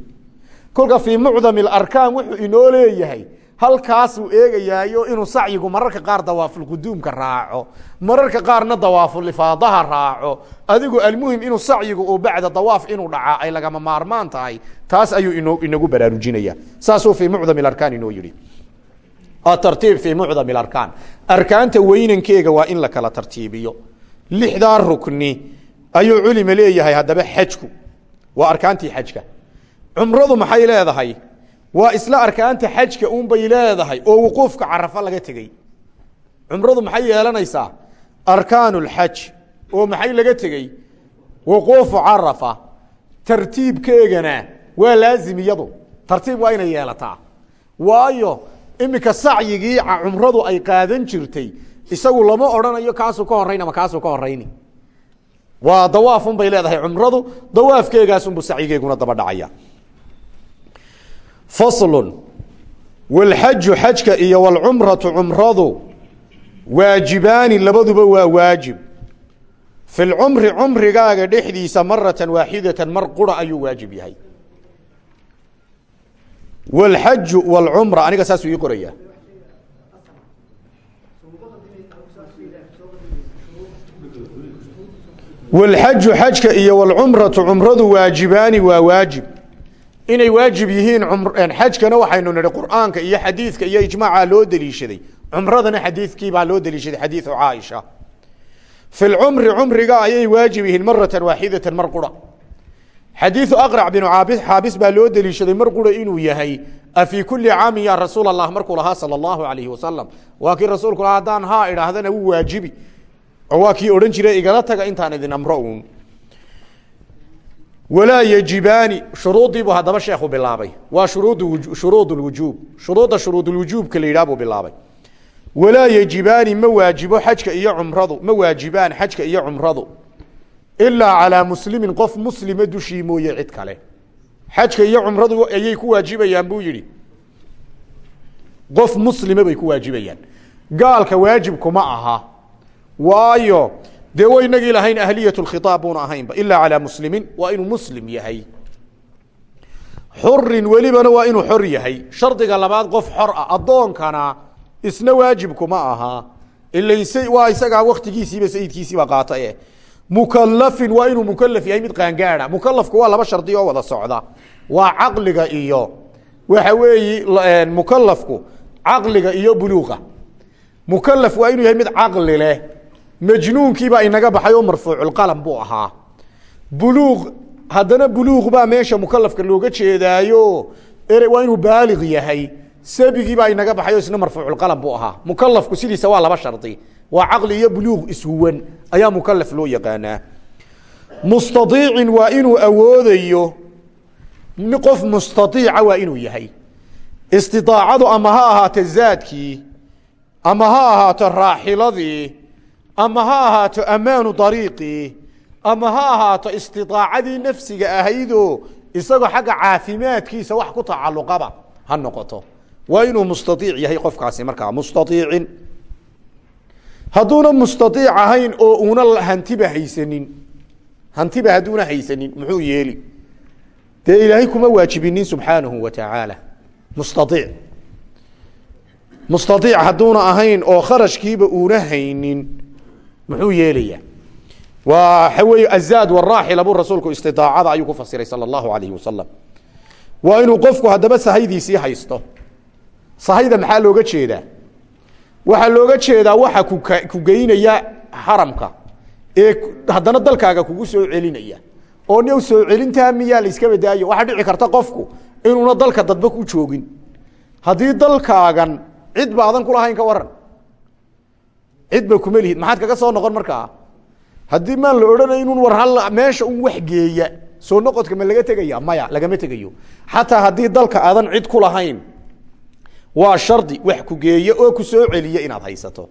kolka fii mucdam arkaan wuxuu inoo leeyahay halkaasuu eegayaayo inuu sacyigu mararka qaar dawaafulquduumka raaco mararka qaarna dawaafulifaadaha raaco. Adigu almuhim inuu sacyigu uu bacda dawaaf inuu dhacaa ay lagama maarmaan tahay taas ayuu inagu baraarujinaya. Saasuu fii mucdam arkaan inoo yihi atartiib fii mucdam arkaan arkaanta weynankeega waa in la kala tartiibiyo. Lixdaa rukni ayuu culima leeyahay haddaba xajku. Waa arkaantii xajka cumradu maxay leedahay? Waa isla arkaanta xajka unbay leedahay oo wuquufka carafa laga tegey. Cumradu maxay yeelanaysaa? Arkaan اlxaj oo maxay laga tegey? Wuquufu carafa tartiibkeegana waa laazim iyadu. Tartiib waa inay yeelataa. Waayo iminka sacyigii cumradu ay qaadan jirtay isagu lama odhanayo kaasuu ka horayn ama kaasuu ka horayni waa dawaafun bay leedahay cumradu. Dawaafkeegaasunbu sacyigeeguna daba dhacaya faslun walxaju xajka iyo walcumratu cumradu waajibaani labaduba waa waajib. Fi lcumri cumrigaaga dhexdiisa maratan waaxidatan mar qura ayuu waajib yahay. Walxaju walcumra aniga saasuu ii qorayaa. Walxaju xajka iyo walcumratu cumradu waajibaani waa waajib inay waajib yihiin xajkana waxaynu nihi qur'aanka iyo xadiidka iyo ijmaaca loo deliishaday. Cumradana xadiidkiibaa loo deliishaday xadiiu caaisha. Fi lcumri cumriga ayay waajib yihiin maratan waaxidatan mar qura. Xadiiu aqrac binu xaabis baa loo deliishaday mar qura inuu yahay afii kuli caamin ya rasuul allah markuu lahaa sal allahu alayhi wasalam waa rasuulku lahaa haa idhaahdana waajibi. Waa kii odhan jiray igala taga intaan idin amro uun walaa yajibaani shuruudiibuu haddaba sheekhu bilaabay waa shuruud shuruud lwujuub shuruudda shuruudulwujuubka la yidhah buu bilaabay walaa yajibaani ma waajibo xajka iyo cumradu ma waajibaan xajka iyo cumradu ilaa calaa muslimin qof muslima dushii mooye cid kale xajka iyo cumradu ayay ku waajibayaan buu yihi qof muslima bay ku waajibayaan gaalka waajibkuma aha waayo dee waynagii lahayn ahliyat khiaab buuna ahaynba ilaa calaa muslimin waa inuu muslim yahay. Xurin welibana waa inuu xor yahay. Shardiga labaad qof xor ah. Addoonkana isna waajibkuma aha. Ila waa isagaa waktigiisiiba sayidkiisiiba qaata e mukalafin waa inuu mukalaf yahay mid qaangaada mukalafku waa laba shardi oo wada socda. Waa caqliga iyo waxa weeye mukalafku caqliga iyo buluuqa mukalaf waa inuu yahay mid caqli leh majnuunkiibaa inaga baxay oo marfuuculqalam buu ahaa. Buluuq haddana buluuq baa meesha mukalafka looga jeedaayo. Ere waa inuu baaliq yahay. Sabigiibaa inaga baxay oo isna marfuuculqalam buu ahaa. Mukalafku sidiisa waa laba shardi. Waa caqli iyo buluuq ishuwan ayaa mukalaf loo yaqaanaa. Mustaiicin waa inuu awoodayo. Qof mustaiica waa inuu yahay. Istiaacadu ama ha ahaato zaadkii ama ha ahaato raaxiladii ama ha ahaato ammaanu dariiqii ama ha ahaato istidaacadii nafsiga ahaydoo isagoo xagga caafimaadkiisa wax ku tacalluqaba ha noqoto. Waa inuu mustaiic yahay qofkaasi markaa mustaiicin hadduuna mustaiic ahayn oo una hantiba haysanin hantiba hadduuna haysanin muxuu yeeli? Dee ilaahay kuma waajibinin subxaanahu wa tacaala. Mustaiic mustaiic hadduuna ahayn oo kharashkiiba uuna haynin muxuu yeelaya waxa weeye azaad waraaxila buu rasuulku istidaacada ayuu ku fasiray sala allahu alayhi wasalam waa qofku haddaba sahaydiisii haysto. Sahayda maxaa looga jeedaa? Waxaa looga jeedaa waxa ku geynaya xaramka ee haddana dalkaaga kugu soo celinaya. Oo new soo celintaa miyaa la iska badaayo waxaa dhici karta qofku inuuna dalka dadba ku joogin. Haddii dalkaagan cid ba adan kulahayn ka waran cidba kuma lihid. Maxaad kaga soo noqon markaa? Haddii maan la odhanay inun war hal meesha un wax geeya soo noqodka ma laga tegaya maya lagama tegayo. Xataa haddii dalka aadan cid ku lahayn waa shardi wax ku geeya oo ku soo celiya inaad haysato.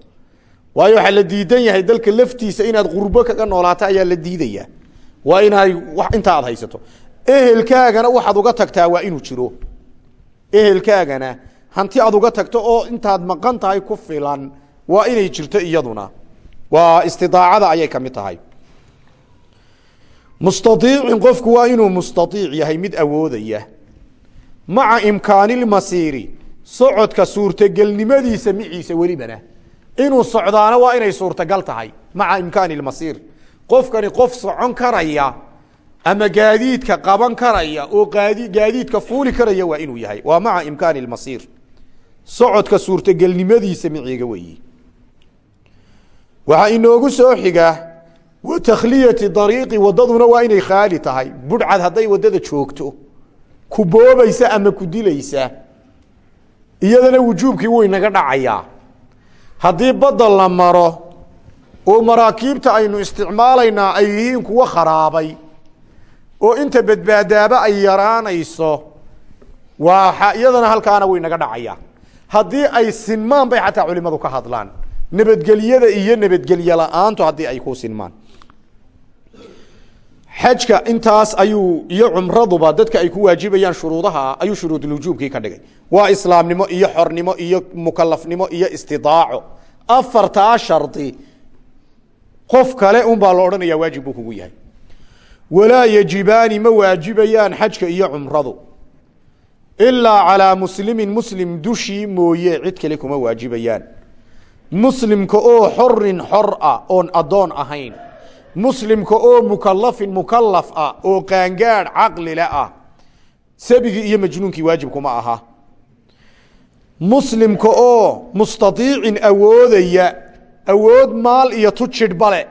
Waayo waxaa la diidan yahay dalka laftiisa inaad qurbo kaga noolaato ayaa la diidaya. Waa inaad inta aad haysato. Ehelkaagana waxaad uga tagtaa waa inuu jiro. Ehelkaagana hanti aad uga tagto oo intaad maqan tahay ku filan waa inay jirto iyaduna. Waa istidaacada ayay ka mid tahay. Mustaiicin qofku waa inuu mustaiic yahay mid awoodaya. Maca imkaanilmasiiri socodka suurtagelnimadiisa miciisa welibana. Inuu socdaana waa inay suurtagal tahay maca imkaani lmasiir qofkani qof socon karaya ama gaadiidka qaban karaya oo gaadiidka fuuli karaya waa inuu yahay. Waa maca imkaani lmasiir socodka suurtagelnimadiisa miciga weeyi waxaa inoogu soo xiga wa takhliyati dariiqi wadaduna waa inay khaali tahay. Budhcad hadday waddada joogto ku boobaysa ama ku dilaysa iyadana wujuubkii wuu inaga dhacayaa haddii badda la maro oo maraakiibta aynu isticmaalaynaa ay yihiin kuwo kharaabay oo inta badbaadaaba ay yaraanayso waa iyadana halkaana wuu inaga dhacayaa haddii ay sinmaan bay xataa culimadu ka hadlaan nabadgelyada iyo nabadgelye la'aantu haddii ay ku sinmaan. Xajka intaas ayuu iyo cumraduba dadka ay ku waajibayaan shuruudaha ayuu shuruudulwujuubkii ka dhigay. Waa islaamnimo iyo xornimo iyo mukalafnimo iyo istidaaco. Afartaa shardi qof kale un baa la odhanaya waajib buu kugu yahay. Walaa yajibaani ma waajibayaan xajka iyo cumradu. Ilaa calaa muslimin muslim dushii mooye cid kale kuma waajibayaan muslimka oo xorin xor ah oon addoon ahayn. Muslimka oo mukalafin mukalaf ah oo qaangaadh caqlile ah. Sabigii iyo majnuunkii waajib kuma aha. Muslimka oo mustaiicin awoodaya awood maal iyo tu jidhbale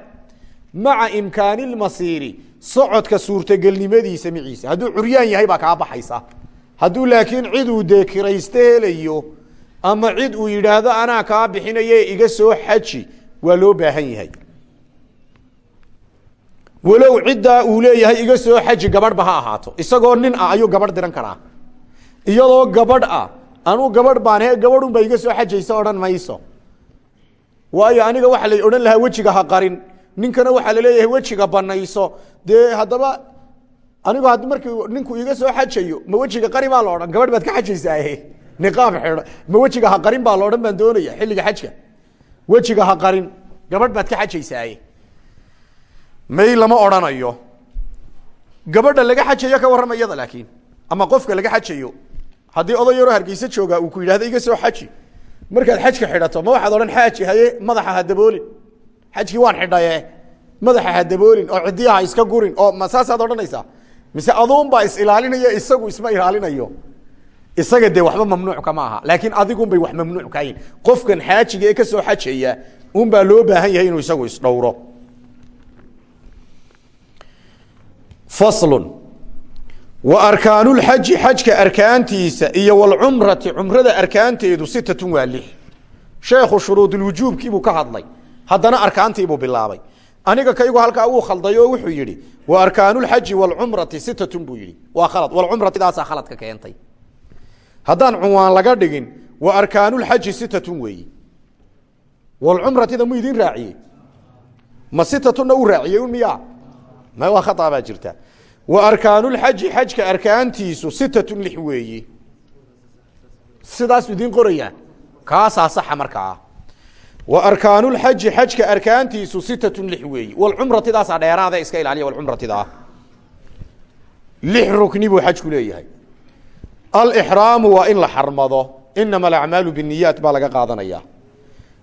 maca imkaanilmasiiri socodka suurtagelnimadiisa miciisa. Hadduu curyaan yahay baa kaa baxaysa. Hadduu laakiin ciduu dee kirayste helayo ama cid uu yidhaahdo anaa kaa bixinaye iga soo xaji. Waa loo baahan yahay. Walow ciddaa uu leeyahay iga soo xaji gabadhba ha ahaato. Isagoo nin ah ayuu gabadh diran karaa. Iyadoo gabadh ah anuu gabadh baan he iga soo xajaysa odhan mayso. Waayo aniga waxaa la odhan lahaa wejiga ha qarin. Ninkana waxaa la leeyahay wejiga banayso dee haddaba anigu had markii ninku iga soo xajayo ma wejiga qari baa la odhan? Gabadh baad ka xajaysaahe niqaab xidho ma wejiga ha qarin baa la odhan baan doonaya xilliga xajka. Wejiga ha qarin. Gabadh baad ka xajaysaaye. May lama odhanayo. Gabadha laga xajayo ka warrama iyada laakiin. Ama qofka laga xajayo haddii oday yaroo hargeysa joogaa uu ku yidhahdo iga soo xaji. Markaad xajka xidhato ma waxaad odhan xaaji haye madaxa ha daboolin. Xajkii waan xidhaye. Madaxa ha daboolin oo cidiyaha iska gurin oo ma saasaad odhanaysaa? Mise aduunbaa is ilaalinaya isagu isma ilaalinayo isaga dee waxba mamnuuc kama aha. Laakiin adigun bay wax mamnuuc kahayn qofkan xaajiga ee ka soo xajaya un baa loo baahan yahay inuu isagu isdhowro. Faslun. Wa arkaanulxaji xajka arkaantiisa iyo walcumrati cumrada arkaanteedu sitatun waa lix. Sheekhu shuruudulwujuubkiibuu ka hadlay. Haddana arkaantiibuu bilaabay. Aniga kaygu halkaa wuu khalday oo wuxuu yidhi wa arkaanulxaji walcumrati sitatun buu yidhi. Waa khalad. Walcumratidaasaa khaladka keentay haddaan cunwaan laga dhigin wa arkaanulxaji sitatun weeyi. Walcumratida mu idin raaciye ma sitatuna u raaciyey un miya ma waa khaaa baa jirta. Wa arkaanulxaji xajka arkaantiisu sitatun lix weeyi. Sidaas idiin qorayaa kaasaa saxa markaa wa arkaanulxaji xajka arkaantiisu sitatun lix weeyi. Walcumratidaasaa dheeraada iska ilaaliya walcumratidaa lix rukni buu xajku leeyahay alxraamu waa in la xarmado. Inama alacmaalu biniyaat baa laga qaadanaya.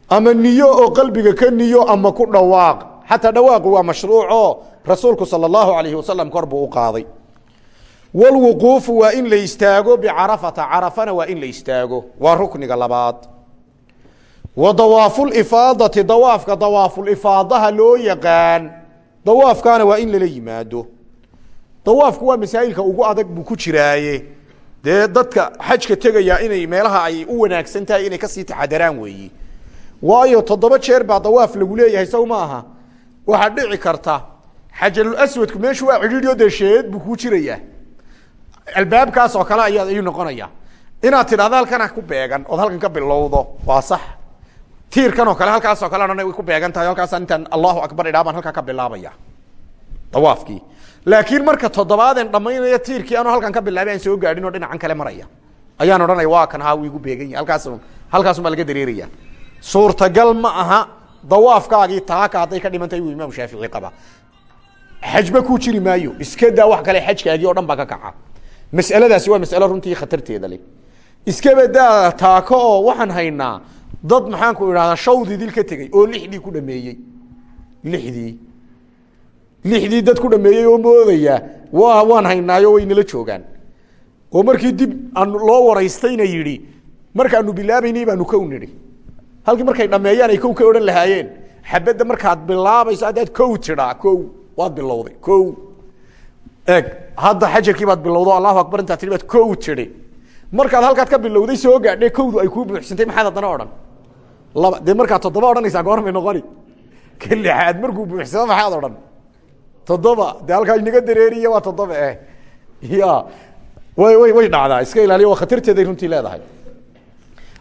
Ama niyo oo qalbiga ka niyo ama ku dhawaaq. Xataa dhawaaqu waa mashruuco. Rasuulku sala allahu alayhi wasalam kor buu u qaaday. Walwuquufu waa in la istaago bicarafata carafana waa in la istaago. Waa rukniga labaad. Wa dawaafulifaadati dawaafka dawaafulifaadaha loo yaqaan. Dawaafkaana waa in lala yimaado. Dawaafku waa masaa'ilka ugu adag buu ku jiraaye dee dadka xajka tegaya inay meelaha ay u wanaagsan tahay inay ka sii taxadaraan weeyi. Waayo toddoba jeer baa dawaaf lagu leeyahay saw ma aha. Waxaa dhici karta xajalulaswadku meeshu waa cidhiidyo dee buu kuu jirayaa. Albaabkaas oo kale ayaa ayuu noqonaya inaad tidhahdo halkana ku beegan ood halkan ka bilowdo waa sax. Tiirkan oo kale halkaas oo kale way ku beegan tahay halkaasaan intaan allahu akbar idhaa baan halkaa ka bilaabaya. Dawaafkii laakiin marka toddobaaden dhamaynaya tiirkii anoo halkan ka bilaabay aan soo gaadhin oo dhinacan kale maraya. Ayaan odhanaya waa kan haa igu beegan yahay halkaas halkaasumaa laga dareeraya. Suurtagal ma aha dawaafkaagii taaka hadday ka dhiman tahay uu imaam shaafici qaba xajba ku jiri maayo. Iska wax kale xajkaagii o dhan baa ka kaca. Mas'aladaasi waa mas'alo runtii khatarteeda le iskaba daa taako oo waxaan haynaa dad maxaanku idhahdaa shawdii dil ka tegey oo lixdii ku dhameeyey lixdii lixdii dad ku dhameeyey oo moodaya. Wa waan haynaayo way nala joogaan. Oo markii dib loo waraystayna yidhi markaanu bilaabaynay baanu kow nidhi. Halkii markay dhameeyaan ay kow ka odhan lahaayeen. Xabadda markaad bilaabayso haddaad kow tidhaa kow waad bilowday kow. Eeg hadda xajarkii baad bilowdo allahu akbar intaad tihi baad kow tidhi. Markaad halkaad ka bilowday soo gaadhe kowdu ay kuu buuxsantay maxaad haddana odhan? Laba dee markaad toddoba odhanaysaa goormay noqoni. Ka markuu buuxsamo maxaad odhan toddoba. Dee halkaa inaga dareeriya waa toddoba eh. Ya way way way dhacdaa. Iska ilaaliya waa khatarteeday runtii leedahay.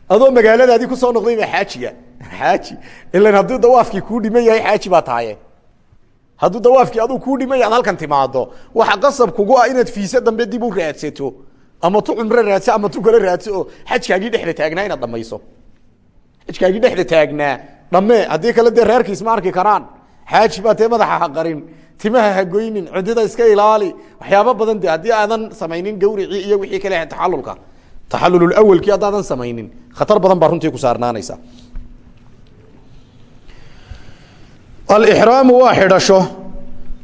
Adoo magaaladaadii ku soo noqday ba xaajiga. Xaaji. Ilan hadduu dawaafkii kuu dhiman yahay xaaji baa tahaye hadduu dawaafkii aduu kuu dhiman yahay halkan timaado waxa qasab kugu ah inaad fiise dambe dib u raadsato. Ama tu cumro raadso ama tu kale raadso. Oo xajkaagii dhexda taagnaa inaad dhamayso xajkaagii dhexda taagnaa. Dhamme haddii kale dee reerkiis ma arki karaan. Xaaji baa tee madaxa ha qarin timaha ha goynin cidida iska ilaali. Waxyaaba badan de haddii aadan samaynin gawricii iyo wixii kale taxalulka taxalululawalkii haddaadan samaynin khatar badan baa runtii ku saarnaanaysa. Alixraamu waa xidhasho.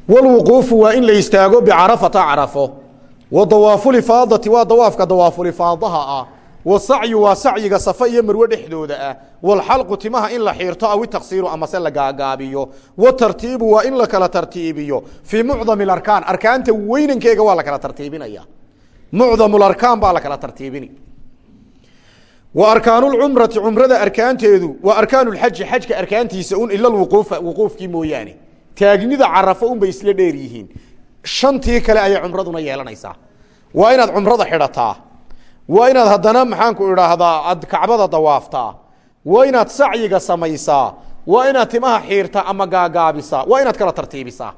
Walwuquufu waa in la istaago bicarafata carafo. Wa dawaafulifaadati waa dawaafka dawaafulifaadaha ah wasacyu waa sacyiga safa iyo marwe dhexdooda ah. Walxalqu timaha in la xiirto aw itaksiiru amase la gaagaabiyo. Watartiibu waa in la kala tartiibiyo. Fii mucdami arkaan arkaanta weynankeega waa la kala tartiibinaya. Mucdamularkaan baa la kala tartiibini. Wa arkaanulcumrati cumrada arkaanteedu waa arkaanulxaji xajka arkaantiisa un ila wuquufa wuquufkii mooyaane. Taagnida carafo unbay isla dheer yihiin. Shantii waa inaad haddana maxaanku idhaahdaa ad kacbada dawaaftaa. Waa inaad sacyiga samaysaa. Waa inaad timaha xiirtaa ama gaagaabisaa. Waa inaad kala tartiibisaa.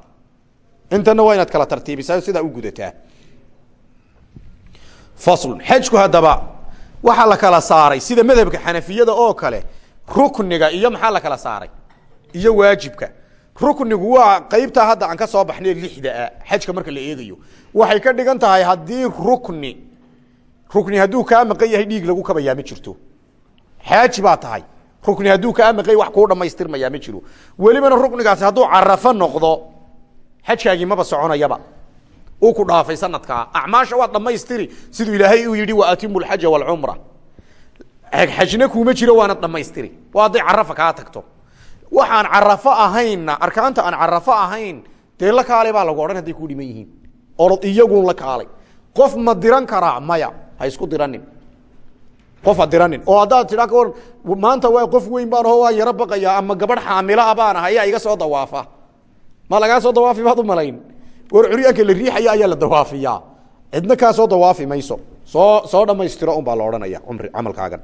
Intana waa inaad kala tartiibisaa sidaa u gudataa. Faslun xajku haddaba waxaa la kala saaray sida madhabka xanafiyada oo kale rukniga iyo maxaa la kala saaray? Iyo waajibka. Ruknigu waa qeybtaa hadda aan ka soo baxnay lixdaa xajka marka la eegayo. Waxay ka dhigan tahay haddii rukni rukni hadduu kaa maqan yahay dhiig lagu kabayaa ma jirto. Xaaji baa tahay. Rukni hadduu kaa maqan wax kuu dhamaystirmayaa ma jiro. Welibana ruknigaasi hadduu carafo noqdo xajkaagii maba soconayaba. Uu ku dhaafay sanadkaa acmaasha waad dhamaystiri siduu ilaahay uu yihi waatimu lxaja walcumra xajna kuuma jiro waanad dhamaystiri waa hadday carafa kaa tagto. Waxaan carafo ahaynna arkaanta aan carafo ahayn dee la kaalay baa lagu odhan hadday kuu dhiman yihiin. Orod iyagun la kaalay. Qof ma diran karaa maya ha isku diranin. Qof ha diranin. Oo haddaad tidhaa ka war maanta waa qof weyn baan aho waan yaro baqayaa ama gabadh xaamilaa baan ah ayaa iga soo dawaafa. Ma lagaa soo dawaafi baad u malayn. War curyaanka la riixaya ayaa la dawaafiyaa. Cidna kaa soo dawaafi mayso. Soo soo dhamaystiro un baa la odhanaya cumri camalkaagan.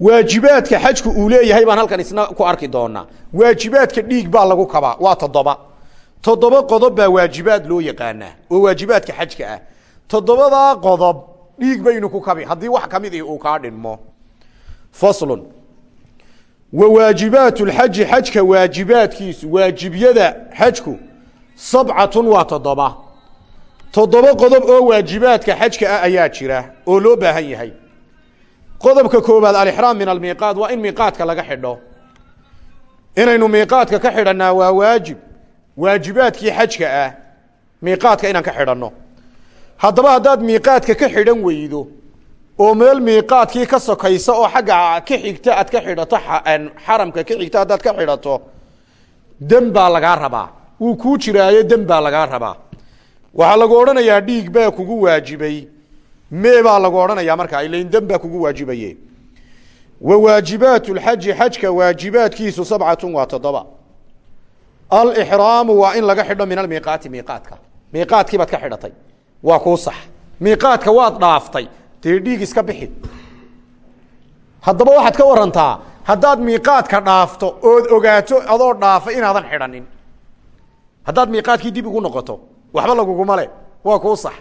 Waajibaadka xajku uu leeyahay baan halkan isna ku arki doonaa. Waajibaadka dhiig baa lagu kabaa waa toddoba. Toddoba qodob baa waajibaad loo yaqaanaa oo waajibaadka xajka ah toddobadaa qodob dhiig baynu ku kabi. Haddii wax ka mid ih uu kaa dhinmo. Faslun. Wa waajibaat lxaji xajka waajibaadkiisu waajibyada xajku sabcatun waa toddoba. Toddoba qodob oo waajibaadka xajka ah ayaa jira oo loo baahan yahay. Qodobka koobaad alixraam min almiiqaat waa in miiqaadka laga xidho. Inaynu miiqaadka ka xidhanaa waa waajib. Waajibaadkii xajka ah miiqaadka inaan ka xidhanno haddaba haddaad miiqaadka ka xidhan weydo oo meel miiqaadkii ka sokaysa oo xagga ka xigta aad ka xidhato xaramka ka xigta haddaad ka xidhato dem baa lagaa rabaa. Wuu kuu jiraayo dem baa lagaa rabaa. Waxaa lagu odhanayaa dhiig baa kugu waajibay mee baa lagu odhanayaa markaa ilain dem baa kugu waajibaye wa waajibaat lxaji xajka waajibaadkiisu sabcatun waa toddoba. Alixraamu waa in laga xidho min almiiqaati miiqaadka. Miiqaadkii baad ka xidhatay waa kuu sax. Miiqaadka waad dhaaftay dee iska bixi. Haddaba waxaad ka warantaa haddaad miiqaadka dhaafto ood ogaato adoo dhaafay inaadan xidhanin. Haddaad miiqaadkii dib ugu noqoto waxba laguguma le waa kuu sax.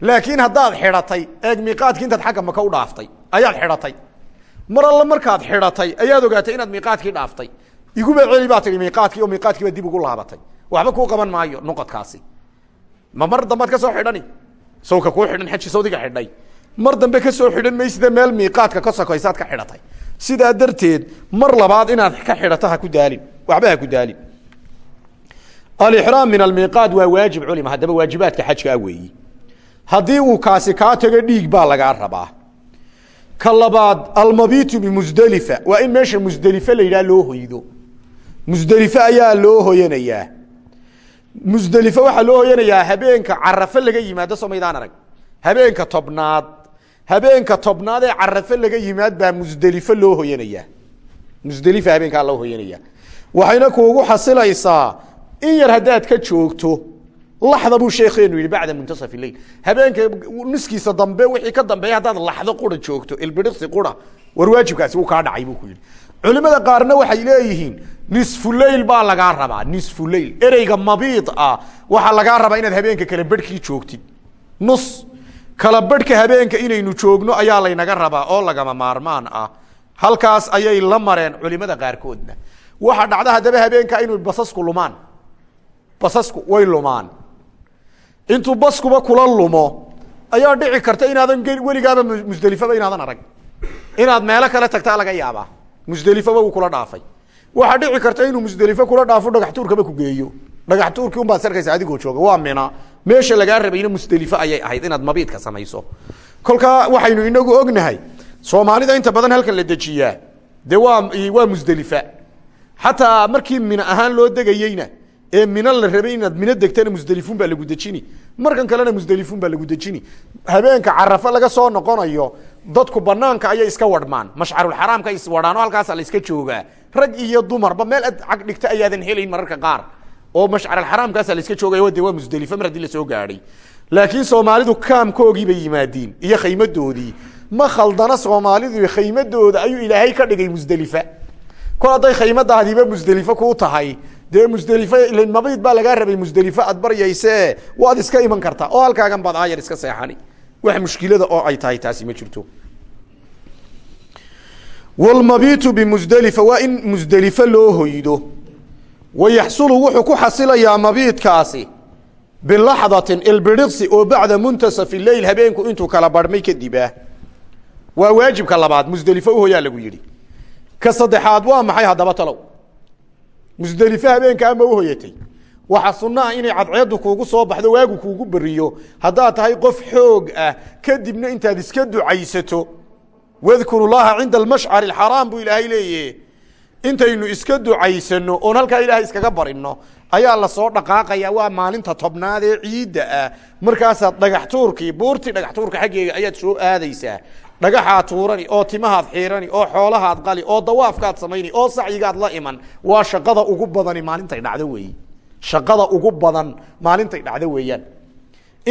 Laakiin haddaad xidhatay eeg miiqaadkii intaad xagga maka u dhaaftay ayaad xidhatay. Mar alle markaad xidhatay ayaad ogaatay inaad miiqaadkii dhaaftay. Iguba celi baa tihi miiqaadkii oo miiqaadkii dib ugu laabatay. Waxba kuu qaban maayo noqodkaasi. Ma mar dambaad ka soo xidhani sawka kuu xidhan xaji sawdiga xidhay mar dambe ka soo xidhan maysida meel miiqaadka ka sokaysaad ka xidhatay. Sidaa darteed mar labaad inaad ka xidhato ha ku daalin waxba ha ku daalin. Alixraam min almiiqaat waa waajib culima haddaba waajibaadka xajka ah weeyi. Haddii uu kaasi kaa tago dhiig baa lagaa rabaa. Ka labaad almabitu bimusdelifa waa in meesha musdelife la yidhaha loo hoydo. Musdelife ayaa loo hoyanayaa musdelife waxaa loo hoyanayaa habeenka carafe laga yimaado somaydaan arag. Habeenka tobnaad habeenka tobnaad ee carafe laga yimaad baa musdelifo loo hoyanayaa musdelifa habeenkaa loo hoyanaya waxayna kuugu xasilaysaa in yar haddaad ka joogto laxda buu sheekeenu yihi bacda muntasaf leil habeenka niskiisa dambe wixii ka dambeeya haddaad laxdo qura joogto ilbidhisi qura war waajibkaasi wuu kaa dhacay buu ku yihi culimada qaarna waxay leeyihiin nisfuleil baa lagaa rabaa nisfuleil ereyga mabiid ah waxaa lagaa rabaa inaad habeenka kala bedhkii joogtid. Nus kala bedhka habeenka inaynu joogno ayaa laynaga rabaa oo lagama maarmaan ah. Halkaas ayay la mareen culimada qaarkoodna. Waxa dhacda haddaba habeenka inuu basasku lumaan. Basasku way lumaan. Intuu baskuba kula lumo ayaa dhici karta inaadan weligaaba musdelifaba inaadan arag. Inaad meelo kale tagtaa laga yaabaa musdelifaba wuu kula dhaafay. Waxaa dhici karta inuu musdelifo kula dhaafo dhagaxtuurkaba ku geeyo. Dhagaxtuurkii unbaad sarkaysa adigoo jooga. Waa mina. Meesha lagaa rabayna musdelifo ayay ahayd inaad mabiidka samayso. Kolkaa waxaynu inagu ognahay soomaalida inta badan halkan la dejiyaa. De waa waa musdelifa xataa markii mina ahaan loo degayeyna ee mina la rabay inaad mina degtana musdelifun baa lagu dejini. Markan kalena musdelifun baa lagu dejini. Habeenka carafe laga soo noqonayo dadku banaanka ayay iska wadhmaan. Mashcarulxaraamka iswadhaan oo halkaasa joogaa. Rag iyo dumarba meel cag dhigta ayaadan helayn mararka qaar. Oo mashcaralxaraamkaasa la joogaya de waa musdelifo mar haddii la soo gaadhay. Laakiin soomaalidu kaamkoogii bay yimaadiin iyo khaymadoodii. Ma khaldana soomaalidu khaymadooda ayuu ilaahay ka dhigay musdelifa kol hadday khaymadaadiiba musdelifo kuu tahay dee musdelifo mabiid baa lagaa rabay musdelifo aad baryayse waad iska iman kartaa. Oo halkaagan baad aayar iska seexani wax mushkilada oo ay tahay taasi ma jirto. Wlmabitu bimusdelifa waa in musdelifo loo hoydo. Wayaxsulu wuxuu ku xasilayaa mabiidkaasi bilaxdatin ilbidhiqsi oo bacda muntasafi leil habeenku intuu kala barhmay kadib ah waa waajibka labaad musdelifo uhoyaa lagu yidhi. Ka saddexaad waa maxay haddaba talow? Musdelifo habeenka ama uhoyatay waxaa sunno ah inay cadceeddu kuugu soo baxdo waagu kuugu beriyo. Haddaad tahay qof xoog ah kadibna intaad iska ducaysato. Wadkuru llaha cinda almashcari alxaraam buu ilaahay leeyahe intaynu iska ducaysano oon halkaa ilaahay iskaga barino ayaa la soo dhaqaaqaya waa maalinta tobnaad ee ciidda ah. Markaasaad dhagax tuurkii buurtii dhagax tuurka xaggeega ayaad soo aadaysaa. Dhagaxaad tuurani oo timahaad xiirani oo xoolahaad qali oo dawaafkaad samayni oo sacyigaad la iman waa shaqada ugu badani maalintay dhacdo weeye shaqada ugu badan maalintay dhacdo weeyaan.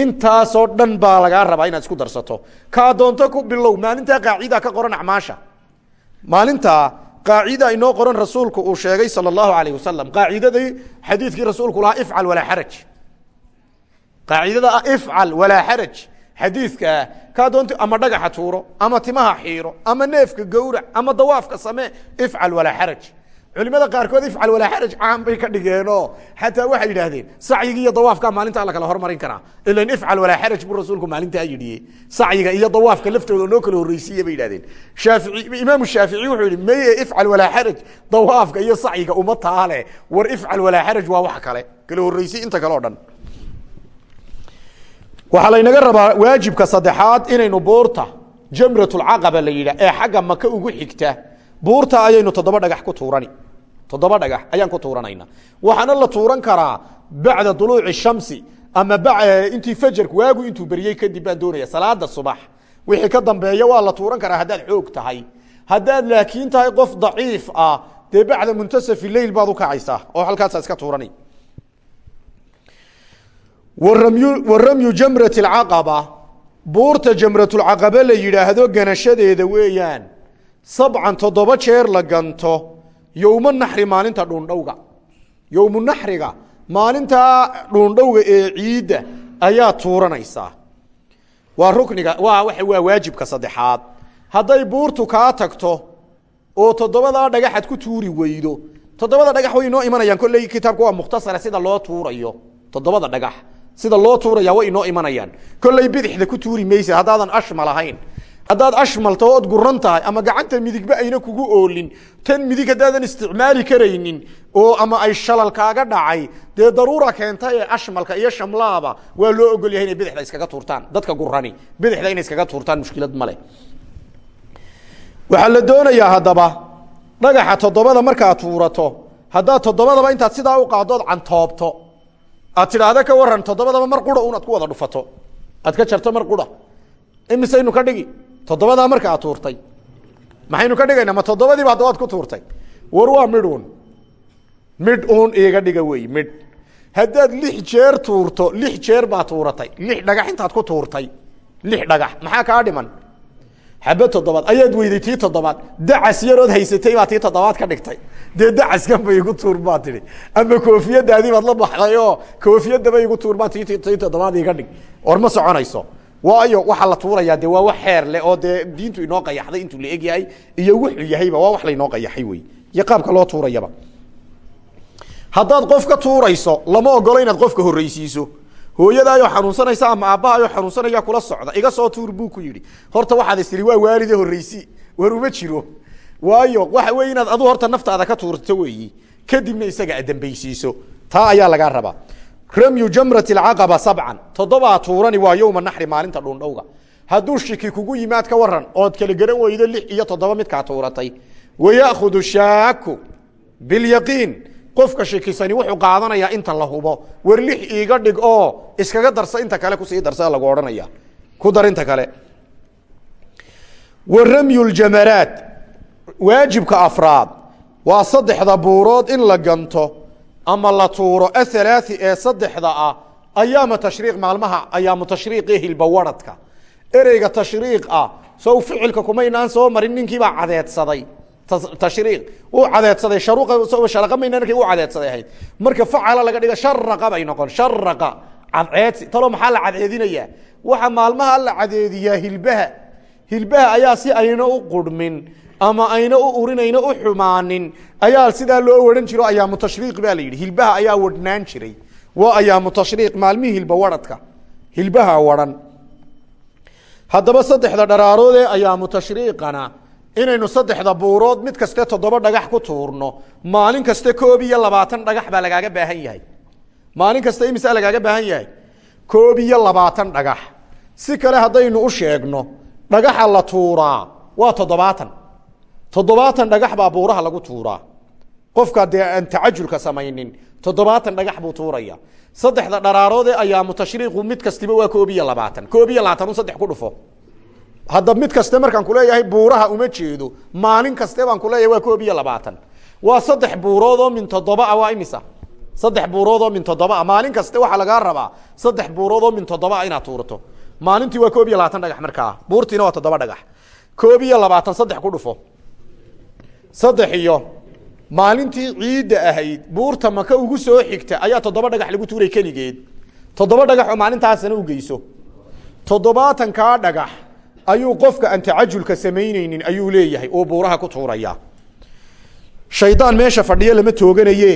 Intaasoo dhan baa lagaa rabaa inaad isku darsato. Kaa doonto ku bilow maalintaa qaacida ka qoran acmaasha. Maalintaa qaacida inoo qoran rasuulku uu sheegay sal اlahu alayh wasalam qaacidadii xadiidkii rasuulku lahaa ifcal walaa xaraj qaacidada ah ifcal walaa xaraj xadiidkaa kaa doonta ama dhagaxa tuuro ama timaha xiiro ama neefka gowrac ama dawaafka samee ifcal walaa xaraj culimada qaarkood ifcal walaa xaraj caan bay ka dhigeenoo xataa waxay yidhaahdeen sacyigi iyo dawaafkaa maalintaa la hormarin karaa. Ilan ifcal walaa xaraj buu rasuulku maalintaa yidhiye sacyiga iyo dawaafka laftooda noo kala horreysiiye bay yidhahdeen shaafici imaamu shaafici wuxuu yihi meye ifcal walaa xaraj dawaafka iyo sacyiga uma taale. War ifcal walaa xaraj waa wax kale. Kala horreysi inta kale o dhan. Waxaa laynaga rabaa waajibka saddexaad inaynu buurta jamratulcaqaba la yidhah ee xagga maka ugu xigta buurta ayaynu toddoba dhagax ku tuurani. Toddoba dhagax ayaan ku tuuranayna waxaana la tuuran karaa bacda duluuci shamsi ama intii fajarku waagu intuu beriyey kadib baan doonaya salaada subax. Wixii ka dambeeya waa la tuuran karaa haddaad xoog tahay. Haddaad laakiin tahay qof daciif ah dee bacda muntasafi leyl baad ukacaysaa oo halkaasaa iska tuuranay waramyu jamrat caqaba buurta jamratulcaqaba la yidhaahdo ganashadeeda weeyaan sabcan toddoba jeer la ganto yowma naxri maalinta dhuundhowga. Yowmu naxriga maalintaa dhuundhowga ee ciidda ayaa tuuranaysaa waa rukniga waa waa waajibka saddexaad. Hadday buurtu kaa tagto oo toddobadaa dhagaxad ku tuuri weydo toddobada dhagax way inoo imanayaan kolley kitaabka waa mukhtasara sida loo tuurayo toddobada dhagax. Sida loo tuuraya way inoo imanayaan. Kolley bidixda ku tuuri maysa haddaadan ashmal ahayn haddaad ashmalta ood guran tahay ama gacanta midigba ayna kugu oolin tan midig haddaadan isticmaali karaynin oo ama ay shalal kaaga dhacay dee daruura keenta ee ashmalka iyo shamlaaba waa loo ogol yahay inay bidixda iskaga tuurtaan. Dadka gurani bidixda inay iskaga tuurtaan mushkilad male waxaa la doonayaa haddaba dhagaxa toddobada markaad tuurato haddaad toddobadaba intaad sidaa u qaadood cantoobto. Aad tidhaahda ka waran toddobadaba mar qura un aad ku wada dhufato. Aad ka jarto mar qura imisaynu ka dhigi toddobadaa marka aad tuurtay. Maxaynu ka dhigayna? Ma toddobadiiba hadda waad ku tuurtay. War waa midh un midh uun iiga dhiga wey midh haddaad lix jeer tuurto lix jeer baa tuuratay. Lix dhagax intaad ku tuurtay. Lix dhagax. Maxaa kaa dhiman? Xabe toddobaad. Ayaad weyday tii toddobaad. Dacas yarood haysatay baa tii toddobaad ka dhigtay. Dee dacaskan ba igu tuur baa tihi ama koofiyadaadii baad la baxday oo koofiyadaba igu tuur baa ti tii toddobaad iga dhig. Or ma soconayso waayo waxaa la tuurayaa de waa wax xeer leh oo dee diintu inoo qayaxday intuu la eg yahay iyo wuxuu yahayba waa wax lainoo qayaxay wey iyo loo tuurayaba. Haddaad qof tuurayso lama ogolo inaad qofka horreysiiso hooyadaayoo xanuunsanaysa ama aabbahaayoo xanuunsanaya kula socda. Iga soo tuur buu ku yidhi. Horta waxaad istiri waa waalide horreysi war uma jiro. Waayo waxa wey inaad adu horta naftaada ka tuurto weeyi. Kadibna isaga aad dambaysiiso. Taa ayaa lagaa rabaa ramyu jamrat caqaba sabcan toddobaa tuurani waa yowma naxri maalinta dhuundhowga hadduu shiki kugu yimaad ka waran ood kala garan weydo lix iyo toddoba midkaa tuuratay. Waya'khudu shaaku bilyaqiin. Qofka shikisani wuxuu qaadanayaa inta la hubo. War lix iiga dhig oo iskaga darsa inta kale ku sii darsa lagu odhanaya ku dar inta kale. Wa ramyu ljamaraat waajibka afraad. Waa saddexda buurood in la ganto ama la tuuro athalaai ee saddexda ah ayaama tashriiq maalmaha ayaamu tashriiqi hilbawaradhka ereyga tashriiq ah sow ficilka kumaynaan soo marin ninkiibaa cadeedsaday. Tashriiq. Uu cadeedsaday sharaqa mayna markii u cadeedsaday ahayd. Marka facala laga dhiga sharaqa bay noqon sharaqa cadceedsi talo maxaa la cadceedinayaa waxa maalmaha la cadeediyaa hilbaha. Hilbaha ayaa si ayna u qurhmin ama ayna u urinayna u xumaanin. Ayaa sidaa loo wahan jiro ayaamu tashriiq baa la yidhi. Hilbaha ayaa wadhnaan jiray. Waa ayaamu tashriiq maalmihii hilba waradhka hilbaha waran. Haddaba saddexda dharaarood ee ayaamu tashriiqana inaynu saddexda buurood mid kaste toddoba dhagax ku tuurno. Maalin kaste koob iyo labaatan dhagax baa lagaaga baahan yahay. Maalin kaste imisa lagaaga baahan yahay? Koob iyo labaatan dhagax. Si kale haddaynu u sheegno dhagaxa la tuuraa waa toddobaatan toddobaatan dhagax baa buuraha lagu tuuraa. Qofka dee aan tacajulka samaynin toddobaatan dhagax buu tuuraya. Saddexda dharaarood ee ayaamu tashriiqu mid kastiba waa koob iyo labaatan. Koob iyo labaatan un saddex ku dhufo. Hadda mid kaste markaan kuleeyahay buuraha uma jeedo maalin kaste baan kuleeyahay waa koob iyo labaatan. Waa saddex buuroodoo min toddoba a waa imisa? Saddex buuroodoo min toddoba a. Maalin kaste waxaa lagaa rabaa saddex buuroodoo min toddoba a inaad tuurato. Maalintii waa koob iyo labaatan dhagax markaa. Buurtiina waa toddoba dhagax. Koob iyo labaatan saddex ku dhufo saddex iyo maalintii ciidda ahayd buurta maka ugu soo xigta ayaa toddoba dhagax lagu tuuray keligeed. Toddoba dhagax oo maalintaasana u geyso. Toddobaatankaa dhagax ayuu qofka aan tacajulka samaynaynin ayuu leeyahay oo buuraha ku tuuraya. Shaydaan meesha fadhiyo lama tooganaye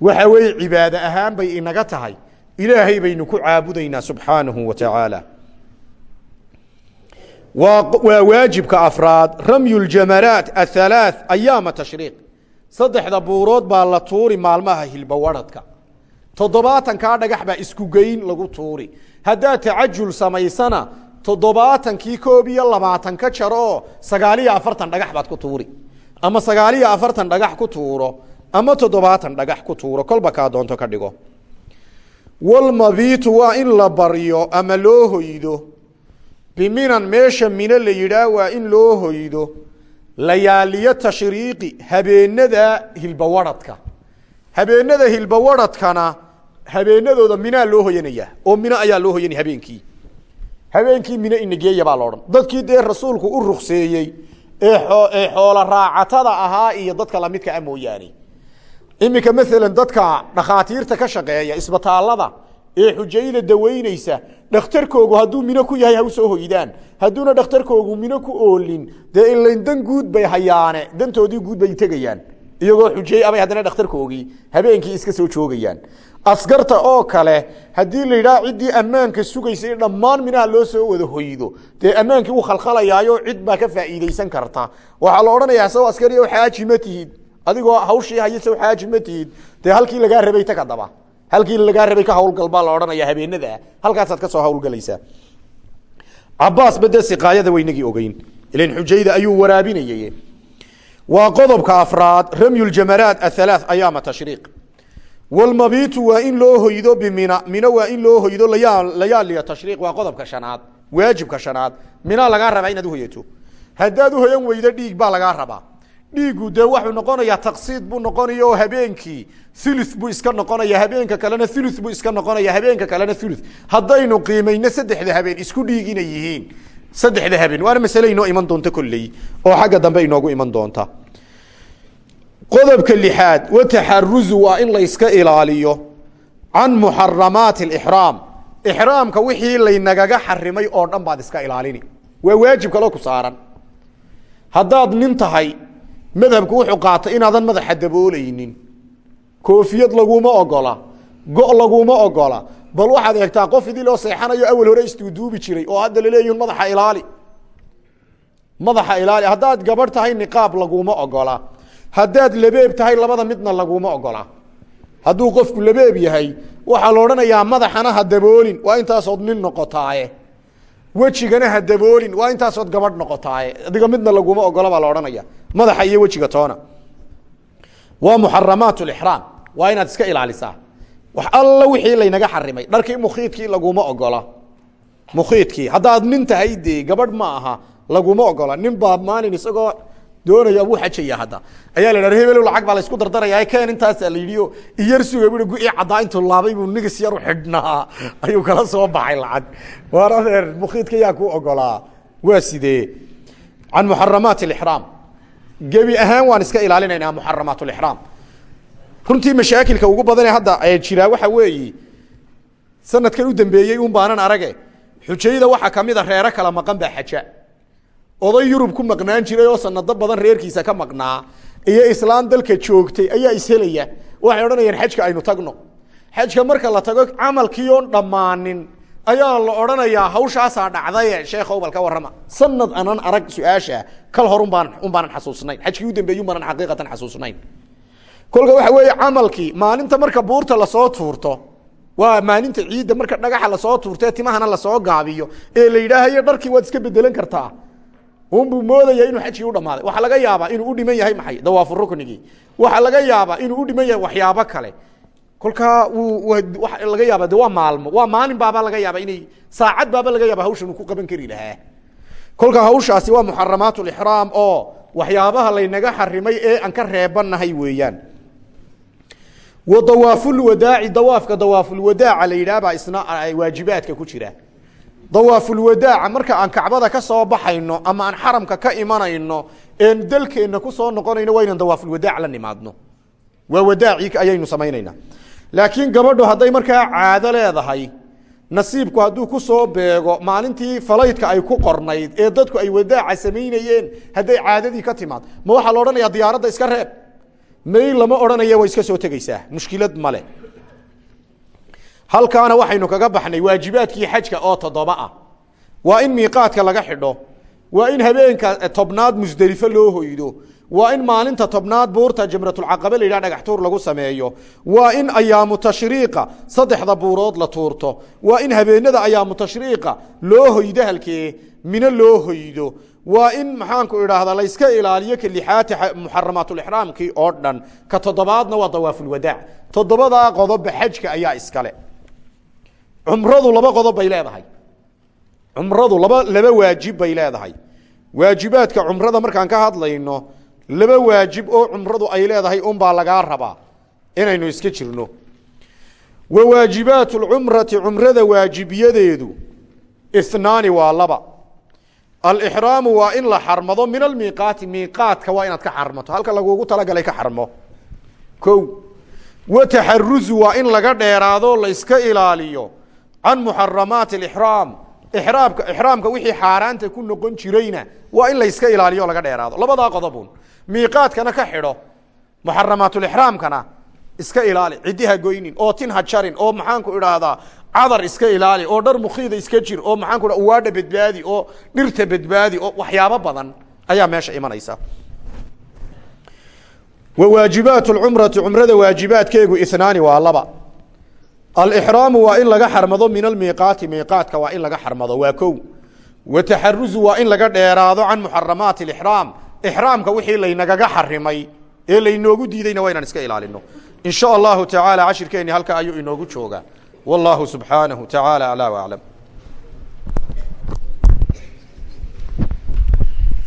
waxa weeye cibaado ahaan bay inaga tahay. Ilaahay baynu ku caabudaynaa subxaanahu wa tacaala waa waa waajibka afraad ramyu ljamaraat athalaath ayaama tashriiq. Saddexda buurood baa la tuuri maalmaha hilbawaradhka toddobaatankaa dhagax baa isku geyn lagu tuuri. Haddaad tacajul samaysana toddobaatankii koob iyo labaatan ka jar oo sagaaliyo afartan dhagax baad ku tuuri. Ama sagaaliyo afartan dhagax ku tuuro ama toddobaatan dhagax ku tuuro kolba kaa doonto ka dhigo. Walmabiitu waa in la baryo ama loo hoydo biminan meesha mino la yidhaah waa in loo hoydo layaaliyo tashriiqi habeenada hilbawaradhka habeenada hilbawaradhkana habeenadooda minaa loo hoyanaya oo mino ayaa loo hoyanaya habeenkii. Habeenkii mino inageeya baa loodhan dadkii dee rasuulku u rukseeyey ee xoolo raacatada ahaa iyo dadka lamidka a mooyaane. Iminka maalan dadka dhakhaatiirta ka shaqeeya isbitaalada ee xujayda daweyneysa dhakhtarkoogu hadduu mino ku yahay ha u soo hoydaan. Hadduuna dhakhtarkoogu mino ku oolin dee ilayn dan guud bay hayaane dantoodii guud bay tegayaan. Iyagoo xujey abay haddana dhakhtarkoogii habeenkii iska soo joogayaan. Askarta oo kale haddii la yidhaha ciddii ammaanka sugaysay dhammaan minaha loo soo wada hoydo dee ammaankii u khalkhalayaayo cid baa ka faa'iideysan karta. Waxaa la odhanayaa saw askari o xaaji ma tihid. Adigoo hawshii saw xaaji ma tihid. Dee halkii lagaa rabay ta ka daba halkii lagaa rabay ka hawlgal baa la odhanaya habeenada halkaasaad ka soo hawlgalaysaa cabaas bade siqaayada waynagii ogeyn. Ilan xujayda ayuu waraabinayay. Waa qodobka afraad ramyu ljamaraat athalaath ayaama tashriiq. Walmabiitu waa in loo hoydo bimina mino waa in loo hoydo layaa layaaliya tashriiq. Waa qodobka shanaad waajibka shanaad. Mina lagaa rabaa inaad uhoyato haddaad uhoyan weydo dhiig baa lagaa rabaa dhiigu dee waxuu noqonayaa taqsiid buu noqonaya oo habeenkii ulu buu iska noqonaya habeenka kalena ulu buu iska noqonaya habeenka kalena ulu haddaynu qiimayno saddexda habeen isku dhiig yihiin. Saddexda habeen waana masale inoo iman doonta kolley oo xagga dambe inoogu iman doonta. Qodobka lixaad wataxaruzu waa in layska ilaaliyo can muxaramaati alixraam. Ixraamka wixii laynagaga xarimay oo dhan baad iska ilaalini. Waa waajib kaloo ku saaran. Haddaad nin tahay madhabku wuxuu qaatay inaadan madaxa daboolaynin. Koofiyad laguma ogola. Go' laguma ogola. Bal waxaad eegtaa qof idii loo seexanayo awal hore istuuduubi jiray oo hadda laleeyihin madaxa ilaali. Madaxa ilaali. Haddaad gabadh tahay niqaab laguma ogola. Haddaad labeeb tahay labada midna laguma ogola. Hadduu qofku labeeb yahay waxaa la odhanayaa madaxana ha daboolin. Waa intaasood nin noqotaaye wejigana ha daboolin. Waa intaasood gabadh noqotaaye adiga midna laguma ogola baa la odhanaya. Madaxa iyo wejiga toona. Waa muxaramaat lixraam. Waa inaad iska ilaalisaa. Wax alla wixii laynaga xarimay. Dharkii mukhiidkii laguma ogola. Mukhiidkii haddaad nin tahay dee gabadh ma aha. Laguma ogola. Nin baa maalin isagoo doonaya wuu xajaya hadda. Ayaa la dha hebelo lacag baa laysku dardaraya. Keen intaasaa la yidhi iyar suga bui gu caddaa intuu laabay buu nigis yar u xidhnaa. Ayuu kala soo baxay lacag. Waar adeer mukhiidka yaa ku ogolaa. Waa sidee? Can muxaramaat alixraam. Gebi ahaan waan iska ilaalinaynaa muxaramaat lixraam runtii mashaakilka ugu badan ee hadda jiraa waxa weeyi sanadkan u dambeeyey un baanan arage. Xujayda waxaa ka mid a reero kala maqan baa xaja oday yurub ku maqnaan jiray oo sanado badan reerkiisa ka maqnaa iyo islaam dalka joogtay ayaa ishelaya waxay odhanayaan xajka aynu tagno. Xajka marka la tago camalkii dhammaanin ayaa la odhanayaa hawshaasaa dhacdaye sheekhow bal ka warrama. Sanad anan arag su'aasha kal hor unbaan un baanan xasuusnayn. Xajkii u dambeeyey un baanan xaqiiqatan xasuusnayn. Kolka waxa weeye camalkii maalinta marka buurta la soo tuurto waa maalinta ciidda marka dhagaxa la soo tuurto ee timahana la soo gaabiyo ee la yidhaahayo dharkii waad iska bedelan kartaa unbuu moodaya inuu xajkii u dhamaaday waxaa laga yaabaa inuu u dhiman yahay maxay? Dawaafu ruknigii. Waxaa laga yaabaa inuu u dhiman yahay waxyaabo kale. Kolkaa laga yaaba de waa maalmo. Waa maalin baaba laga yaaba inay saacad baaba laga yaaba hawshan ku qaban kari lahaa. Kolkaa hawshaasi waa muxaramaat lixraam oo waxyaabaha laynaga xarimay ee aan ka reebanahay weeyaan. Wa dawaafulwadaaci dawaafka dawaafulwadaaca la yidhaahbaa isna waajibaadka ku jira dawaafulwadaaca marka aan kacbada ka soo baxayno ama aan xaramka ka imanayno een dalkeenna ku soo noqonayno waa inaan dawaafulwadaac la nimaadno. Waa wadaacii ayaynu samaynaynaa. Laakiin gabadhu hadday markaa caado leedahay nasiibku hadduu ku soo beego maalintii falaydka ay ku qornayd ee dadku ay wadaaca samaynayeen hadday caadadii ka timaad ma waxaa la odhanayaa diyaaradda iska reeb? May lama odhanaya way iska soo tegeysaa mushkilad male halkaana waxaynu kaga baxnay waajibaadkii xajka oo toddoba ah. Waa in miiqaadka laga xidho. Waa in habeenka tobnaad musdelifo loo hoydo. Waa in maalinta tobnaad buurta jamratulcaqabe la yidhah dhagax tuur lagu sameeyo. Waa in ayaamu tashriiqa saddexda buurood la tuurto. Waa in habeenada ayaamu tashriiqa loo hoydo halkee mino loo hoydo. Waa in maxaanku idhaahdaa layska ilaaliyo ka muxaramaatulixraamkii oo dhan. Ka toddobaadna waa dawaafulwadaac toddobadaa qodoba xajka ayaa iskale cumradu laba qodob bay leedahay. Cumradu laba laba waajib bay leedahay. Waajibaadka cumrada markaan ka hadlayno laba waajib oo cumradu ay leedahay unbaa lagaa rabaa inaynu iska jirno. Wa waajibaat lcumrati cumrada waajibiyadeedu inaani waa laba. Alixraamu waa in la xarmado min almiiqaati miiqaadka waa inaad ka xarmato halka lagugu talagalay ka xarmo. O wa taxaruzu waa in laga dheeraado la iska ilaaliyo can muxaramaati alixraam iraamka ixraamka wixii xaaraanta ku noqon jirayna waa in la iska ilaaliyo o laga dheeraado labadaa qodobun miiqaadkana ka xidho muxaramaatulixraamkana iska ilaali ciddiha goynin oo tin ha jarin oo maxaanku idhaahdaa cadar iska ilaali oo dhar mukhiida iska jir oo maxaanku dha uwaadha badbaadi oo dhirta badbaadi oo waxyaabo badan ayaa meesha imanaysa wa waajibaat lcumrati cumrada waajibaadkeegu inaani waa laba alixraamu waa in laga xarmado min almiiqaati miiqaadka waa in laga xarmado waa kow. Wa taxaruzu waa in laga dheeraado can muxaramaati alixraam ixraamka wixii laynagaga xarimay ee laynoogu diidayna waa inaan iska ilaalino. In sha allahu tacaala cashirkeenni halka ayuu inoogu joogaa. Wallahu subxaanahu tacaala aclaa waclam